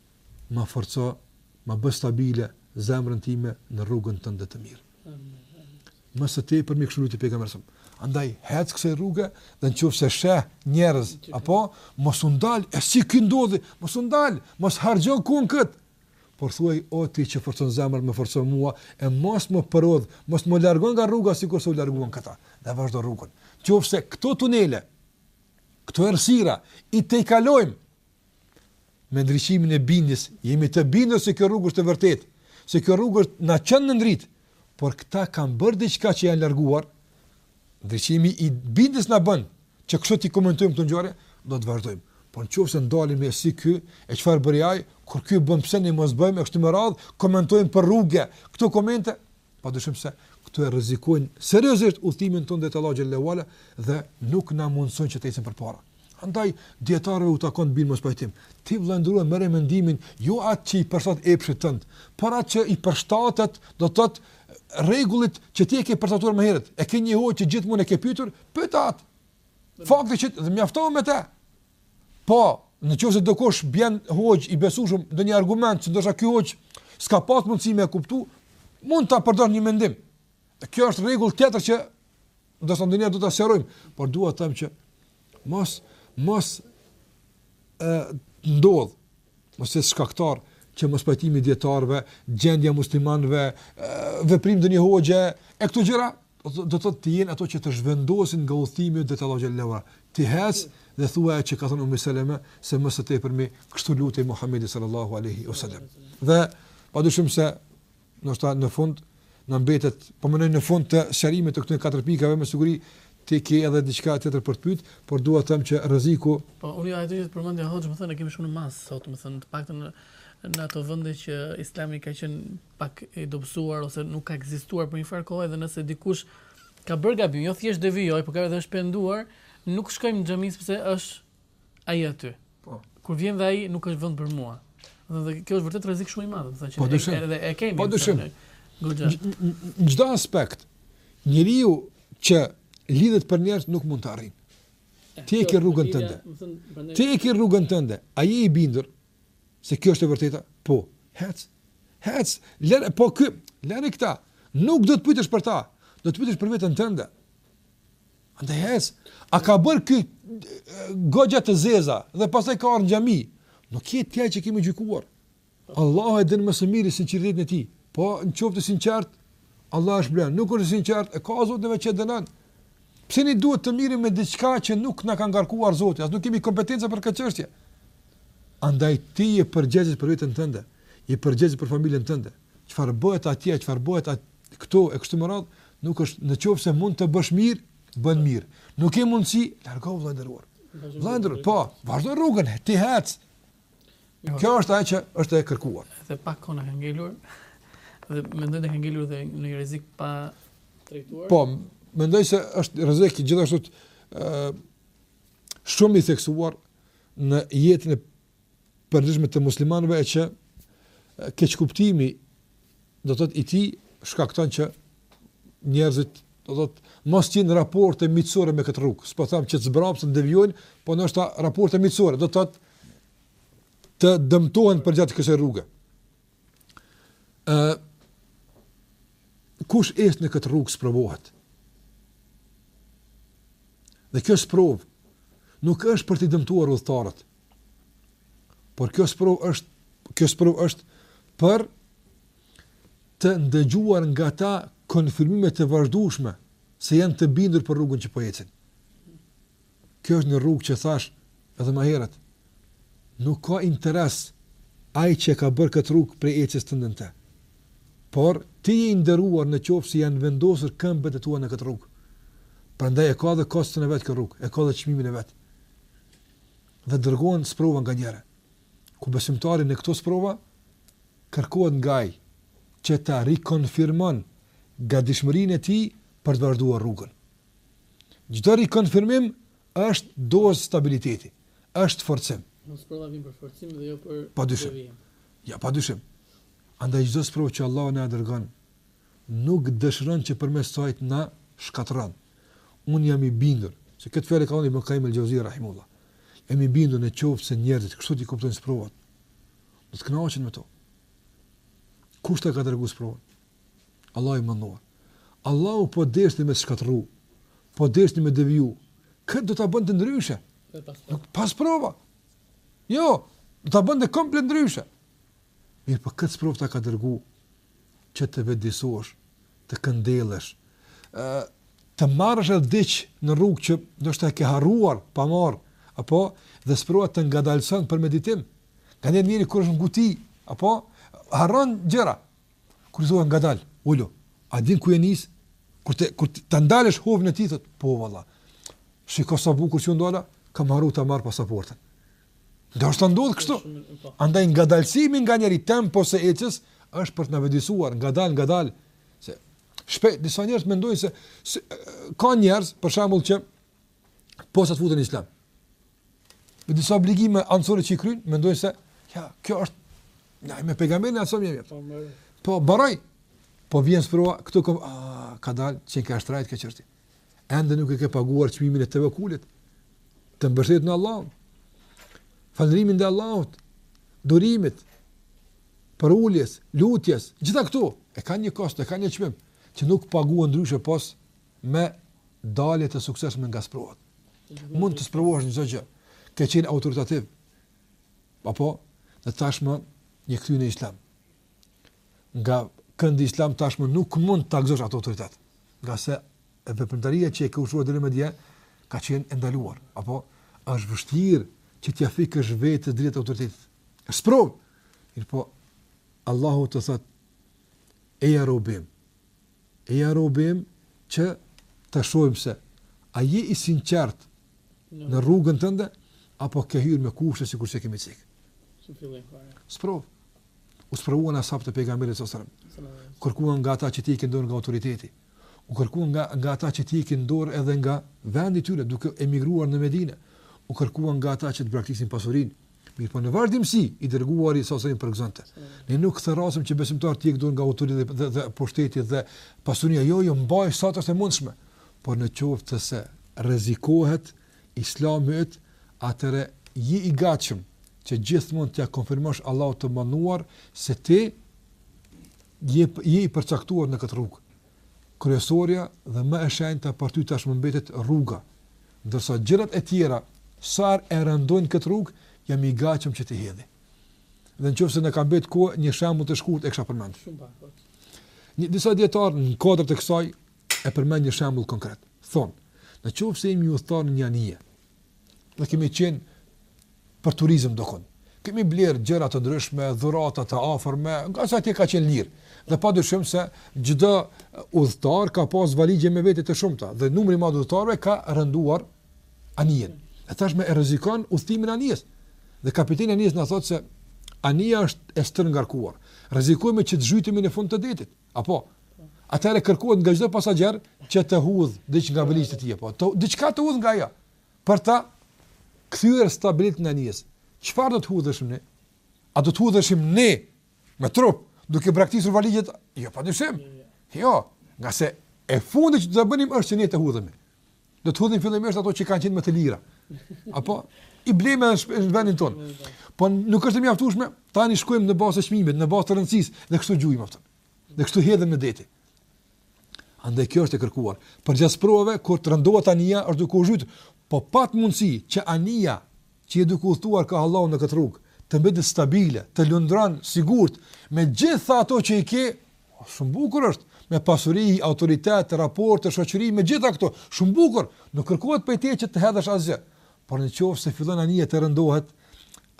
ma forco, ma bë stabile zemrën time në rrugën tënde të mirë. Më së tepërmi kështu lutej pejgamberi sallallahu. Andaj hec kësaj rruge dhe në qoftë se sheh njerëz apo mos u ndal, e si ky ndodhi, mos u ndal, mos harxho kohën kot. Por thuaj o ti që forcon zemrën më forco mua e mos më përudh, mos më largo nga rruga sikur u larguan këta. Dhe vazhdo rrugën. Në qoftë se këto tunele, këto errësira i tejkalojmë me ndriçimin e bindjes, jemi të bindur se kjo rrugë është e vërtetë, se kjo rrugë është na çon në dritë, por këta kanë bërë diçka që janë larguar. Ndriçimi i bindjes na bën që kështu t'i komentojmë këto ngjarje, do të vazhdojmë. Po në qoftë se ndalemi e si ky, e çfarë bëri ai, kur ky bën pse ne mos bëjmë e kështu me radhë, komentojmë për rrugë. Këto komente Padyshim se këto e rrezikojnë seriozisht udhëtimin tonë drejt Allahut xhelle ue ala dhe nuk na mundësojnë që të ecim përpara. Andaj dijetarëve u takon të bien në mospajtim. Ti vëlla i nderuar merr mendimin jo atë që i përshtatet epshit tënd, por atë që i përshtatet, do të thotë rregullit që ti e ke përcaktuar më herët. E ke një hoxhë që gjithmonë e ke pyetur, pyet atë. Fakti që dhe mjafton me të. Po, në qoftë se dikush bjen hoxhë i besueshëm ndonjë argument që ndoshta ky hoxhë s'ka pas mundësi me e kuptu, mund ta përdor një mendim. Dhe kjo është rregull tjetër që do të ndonjëherë do ta sqarojmë, por dua të them që mos mos të ndodh ose shkaktar që mospajtimi i dijetarëve, gjendja e muslimanëve, veprimi i ndonjë hoxhe e këto gjëra do të thotë të jenë ato që të zhvendosin nga udhëtimi yt drejt Allahut xhelle ue ala, ti ec dhe thuaj atë që ka thënë Ummu Seleme se më së tepërmi kështu lutej Muhamedi sallallahu alaihi wasallam. Dhe padyshim se ndoshta në fund na mbetet, po më në fund të sqarimit të këtyre katër pikave me siguri ti ke edhe diçka tjetër për të pyet, por dua të them që rreziku Po unë ja e dihet përmendja hoxhë, me thënë kemi shumë në masë sot, me thënë të paktën në ato vende që Islami ka qenë pak i dobësuar ose nuk ka ekzistuar për një farë kohe dhe nëse dikush ka bërë gabim, jo thjesht devijoi, por ka edhe është penduar, nuk shkojmë në xhami sepse është ai aty. Po. Kur vjen dhe ai nuk është vend për mua. Dhe kjo është vërtet rrezik shumë i madh, do të thotë që po edhe e kemi. Po dyshim. Në çdo aspekt, njeriu që lidhet për njerëz nuk mund të arrijë. Ti e ke rrugën tënde. Ti e ke rrugën tënde. Ai i bindur, Se kjo është e vërteta? Po, hec. Hec, lëre, po ky, lëre këta. Nuk do të pyetesh për ta, do të pyetesh për veten tënde. Andaj hec, a ka bërë ky goxha të zeza dhe pastaj ka ardhur në xhami? Nuk je ti që ke me gjykuar. Allahu e din më së miri sinqeritetin e tij. Po, në qoftë i sinqertë, Allahu shpërblen. Nuk është i sinqertë, e ka Zoti vetë që dënon. Pse ne duhet të mirrem me diçka që nuk na ka ngarkuar Zoti? As nuk kemi kompetenca për këtë çështje. Andaj ti je përgjegjës për veten tënde, je përgjegjës për familjen tënde. Çfarë bëhet atje, çfarë bëhet këtu e kështu me radhë, nuk është në qoftë se mund të bësh mirë, bën mirë. Nuk ke mundësi, largo vëlla i nderuar. Vëlla i nderuar, po, vazhdo rrugën, ti hec. Jo. Kjo është ajo që është e kërkuar. Edhe pak kohë na ka ngelur. Dhe mendoj të ka ngelur dhe një rrezik pa trajtuar. Po, mendoj se është rrezik gjithashtu ë shumë i theksuar në jetën e përditshme të muslimanëve e që keqkuptimi do të thotë i tij shkakton që njerëzit do të thotë mos të kenë raporte miqësore me këtë rrugë. S'po them që të zbrapsen, devijojnë, po ndoshta raporte miqësore do të thotë të dëmtohen përgjatë kësaj rruge. Ë kush ecë në këtë rrugë sprovohet. Dhe kjo sprovë nuk është për t'i dëmtuar udhëtarët. Por kjo sprovë është kjo sprovë është për të ndëgjuar nga ta konfirmime të vazhdueshme se janë të bindur për rrugën që po ecin. Kjo është një rrugë që thashë edhe më herët, nuk ka interes ai që e ka bërë këtë rrugë prej ecjes tënde në të. Por, ti je i nderuar në qoftë se janë vendosur këmbët e tua në këtë rrugë. Prandaj e ka dhe koston e vet kjo rrugë, e ka dhe çmimin e vet. Dhe dërgohen sprova nganjëherë. Ku besimtari në këto sprova kërkohet nga ai që ta rikonfirmon gatishmërinë e tij për të vazhduar rrugën. Çdo rikonfirmim është dozë stabiliteti, është forcim. Në sprova vim për forcim dhe jo për Pa dyshim. Ja pa dyshim. Andaj çdo sprovë që Allahu na dërgon nuk dëshiron që përmes saj të na shkatërron. Un jam i bindur se këtë fjalë ka thënë Ibn Kajjim el-Xheuzi rahimehullah. Jam i bindur në qoftë se njerëzit kështu t'i kuptojnë sprovat. Do të kënaqen me to. Kush ta ka dërguar sprovën? Allahu i madhëruar. Allahu po deshti me shkatërru, po deshti me deviju, këtë do ta bënte ndryshe. Pa sprova. Jo, do ta bënte komplet ndryshe. Mirëpo këtë sprovë ta ka dërgu, që të vetëdijesohesh, të këndellesh, të marrësh edhe diç në rrugë që ndoshta e ke harruar, pa marrë, apo, dhe sprova të ngadalëson për meditim. Nganjëherë njeri kur është në nguti, apo, harron gjëra, Kur thua ngadalë, ulu, a din ku je nisë? Kur ta, kur ta ndalësh hovin e tij, thot, po vallah, shiko sa bukur që ndala, kam harru ta marr pasaportën. Do të ndodhë kështu, po. andaj ngadalësimi nganjëherë i tempos së ecjes, është për të na vetëdijesuar, ngadalë, ngadalë, se shpejt, disa njerëz mendojnë se, se, ka njerëz, për shambull që, posa të futen në islam, Me disa obligime anësore që i kryen, mendojnë se ja, kjo është Ja, me pejgamberin a.s. jemi. Po, po baraz. Po vjen sprova këtu kom, a, kadal që ta shtrojmë këtë çështje. Ende nuk e ke paguar çmimin e të tevekulit. Të mbështetjes në Allah. Falënderimit ndaj Allahut. Durimit. Përuljes, lutjes, gjitha këto e kanë një kosto, e kanë një çmim që nuk paguhen ndryshe pos me dalje të suksesshme nga sprova. Mund të sprovohesh në çdo gjë. Ke qenë autoritativ. Apo dhe tashmë je kthy në islam. Nga këndi islam tashmë nuk mund ta gëzosh atë autoritet. Ngase veprimtaria që e ke ushtruar deri më dje ka qenë e ndaluar. Apo është vështirë që t'ia fikësh vetes dritën e autoritetit. Sprovë. Mirpo Allahu të thotë eja robi im. Eja robi im që të shohim se a je i sinqert në rrugën tënde apo ke hyrë me kushte sikurse kemi cek. Në fillim fare. Sprovë. U sprovuan as'habët e pejgamberit sallallahu alajhi wasallam. U kërkua nga ata që të hjekin dorë nga autoriteti. U kërkua nga nga ata që të hjekin dorë edhe nga vendi i tyre duke emigruar në Medinë. U kërkua nga ata që të braktisin pasurinë. Mirëpo në vazhdimësi i dërguari s.a.v.s. i përgëzonte. Ne nuk thërrasim që besimtarët të hjekin dorë nga autori dhe, dhe, dhe pushteti dhe pasuria jo jo mbaj sa të është e mundshme. Por në qoftë se rrezikohet Islami yt, atëherë ji i gatshëm që gjithmonë t'ia konfirmosh Allahut të madhëruar se ti je je i përcaktuar në këtë rrugë. kryesorja dhe më e shenjta për ty tashmë mbetet rruga, ndërsa gjërat e tjera sa herë e rëndojnë këtë rrugë, jam i gatshëm që t'i hedhi. Dhe nëse na ka mbetë kohë, një shembull të shkurtër e kisha përmend. Shumë pak. Po. Një disa dijetarë në kuadër të kësaj e përmend një shembull konkret. Thonë, në qoftë se jemi udhëtarë në një anije, Dhe kemi qenë për turizëm dikund. Kemi blerë gjëra të ndryshme, dhurata të afërme, ngase atje ka qenë lirë. Dhe pa dyshim se çdo udhëtar ka pas valixhe me vete të shumta dhe numri i madh i udhëtarëve ka rënduar anijen. E tashmë e rrezikon udhëtimin e anijes. Dhe kapiteni i anijes na thotë se anija është e stërngarkuar. Rrezikojmë që të zhytemi në fund të detit. Apo, atëherë kërkohet nga çdo pasagjer që të hudh diç nga valixhet e tij apo diçka të hudh nga ajo për ta kthyer stabilitetin anijes. Çfarë do të hudhëshim ne? A do të hudheshim ne me trup, duke braktisur valixhet? Jo, pa dyshim. Jo, ngase e fundit që do ta bënim është që ne të hudhemi. Do të hudhim fillimisht ato që kanë qenë më të lira. Apo i blejmë edhe në vendin tonë. Po nuk është e mjaftueshme, tani shkojmë në bazë të çmimit, në bazë të rëndësisë dhe kështu gjujmë jashtë. Dhe kështu hedhim në det. Andaj kjo është e kërkuar. Përgjatë sprovave kur të rëndohet anija, është duke u zhyt, po pat mundësi që anija që je duke udhëtuar ka Allahu në këtë rrugë, të mbetet stabile, të lundron sigurt me gjithë ato që i ke, Shumë bukur është, me pasuri, autoritet, raporte, shoqëri, me gjitha këto, shumë bukur, nuk kërkohet prej teje që të hedhësh asgjë, por në qoftë se fillon anija të rëndohet,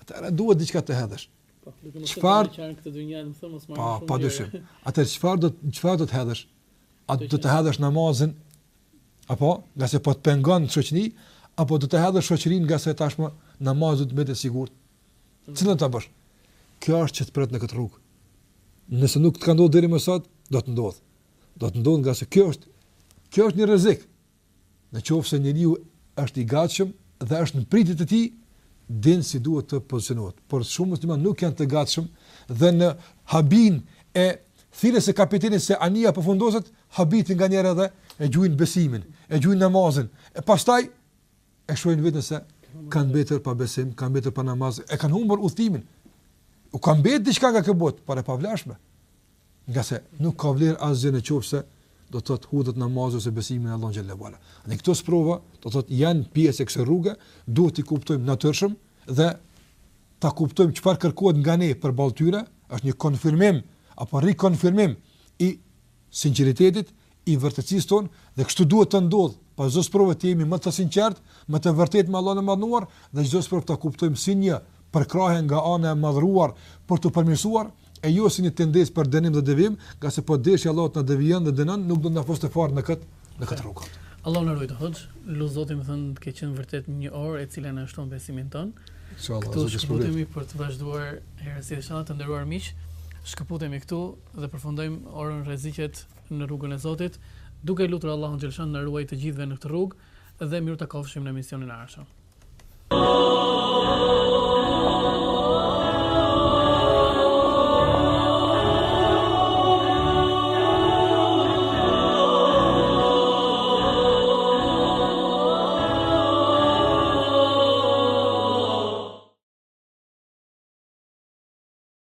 atëherë duhet diçka të hedhësh. Po, çfarë, pa, pa dyshim, atëherë çfarë do, çfarë do të hedhësh? A do të hedhësh namazin, apo, ngase po të pengon në shoqëri, apo do të hedhësh shoqërinë ngase tashmë namazi të mbetet sigurt? Cilën ta bësh? Kjo është që të pret në këtë rrugë. Nëse nuk të ka ndodhur deri më sot, do të ndodhë. Do të ndodhë ngase kjo është kjo është një rrezik. Në qoftë se njeriu është i gatshëm dhe është në pritje të tij, din si duhet të pozicionohet. Por shumë muslimanë nuk janë të gatshëm dhe në habinë e thirrjes së kapitenit se anija po fundoset, habiten nganjëherë edhe e gjuajnë besimin, e gjuajnë namazin. E pastaj e shohin veten se kanë mbetur pa besim, kanë mbetur pa namaz, e kanë humbur udhëtimin. U ka mbetë diçka nga kjo botë, por e pavlefshme. Ngase nuk ka vlerë asgjë në qoftë se do të thotë hudhet namazi ose besimi në Allahun xhelle ve ala. Në këto sprova do të thotë janë pjesë e kësaj rruge, duhet t'i kuptojmë natyrshëm dhe ta kuptojmë çfarë kërkohet nga ne përballë tyre, është një konfirmim apo rikonfirmim i sinqeritetit, i vërtetësisë tonë dhe kështu duhet të ndodhë, pas çdo sprove të jemi më të sinqertë, më të vërtetë me Allahun e Madhëruar dhe çdo sprovë ta kuptojmë si një përkrahje nga ana e të Madhëruarit për t'u përmirësuar, e jo si një tendencë për dënim dhe devijim, ngase po deshi Allahu të na devijojë dhe dënojë, nuk do të na fuste fare në këtë në këtë rrugë. Allahu na ruajtë hoxhë, lut Zotin me thënë të ketë qenë vërtet një orë e cila na shton besimin ton. Inshallah, Këtu shkëputemi për të vazhduar herës tjetër inshallah të nderuar miq. Shkëputemi këtu dhe përfundojmë orën Rreziqet në rrugën e Zotit, duke lutur Allahun Xhelshan të na ruajë të gjithëve në këtë rrugë dhe mirë u takofshim në emisionin e ardhshëm.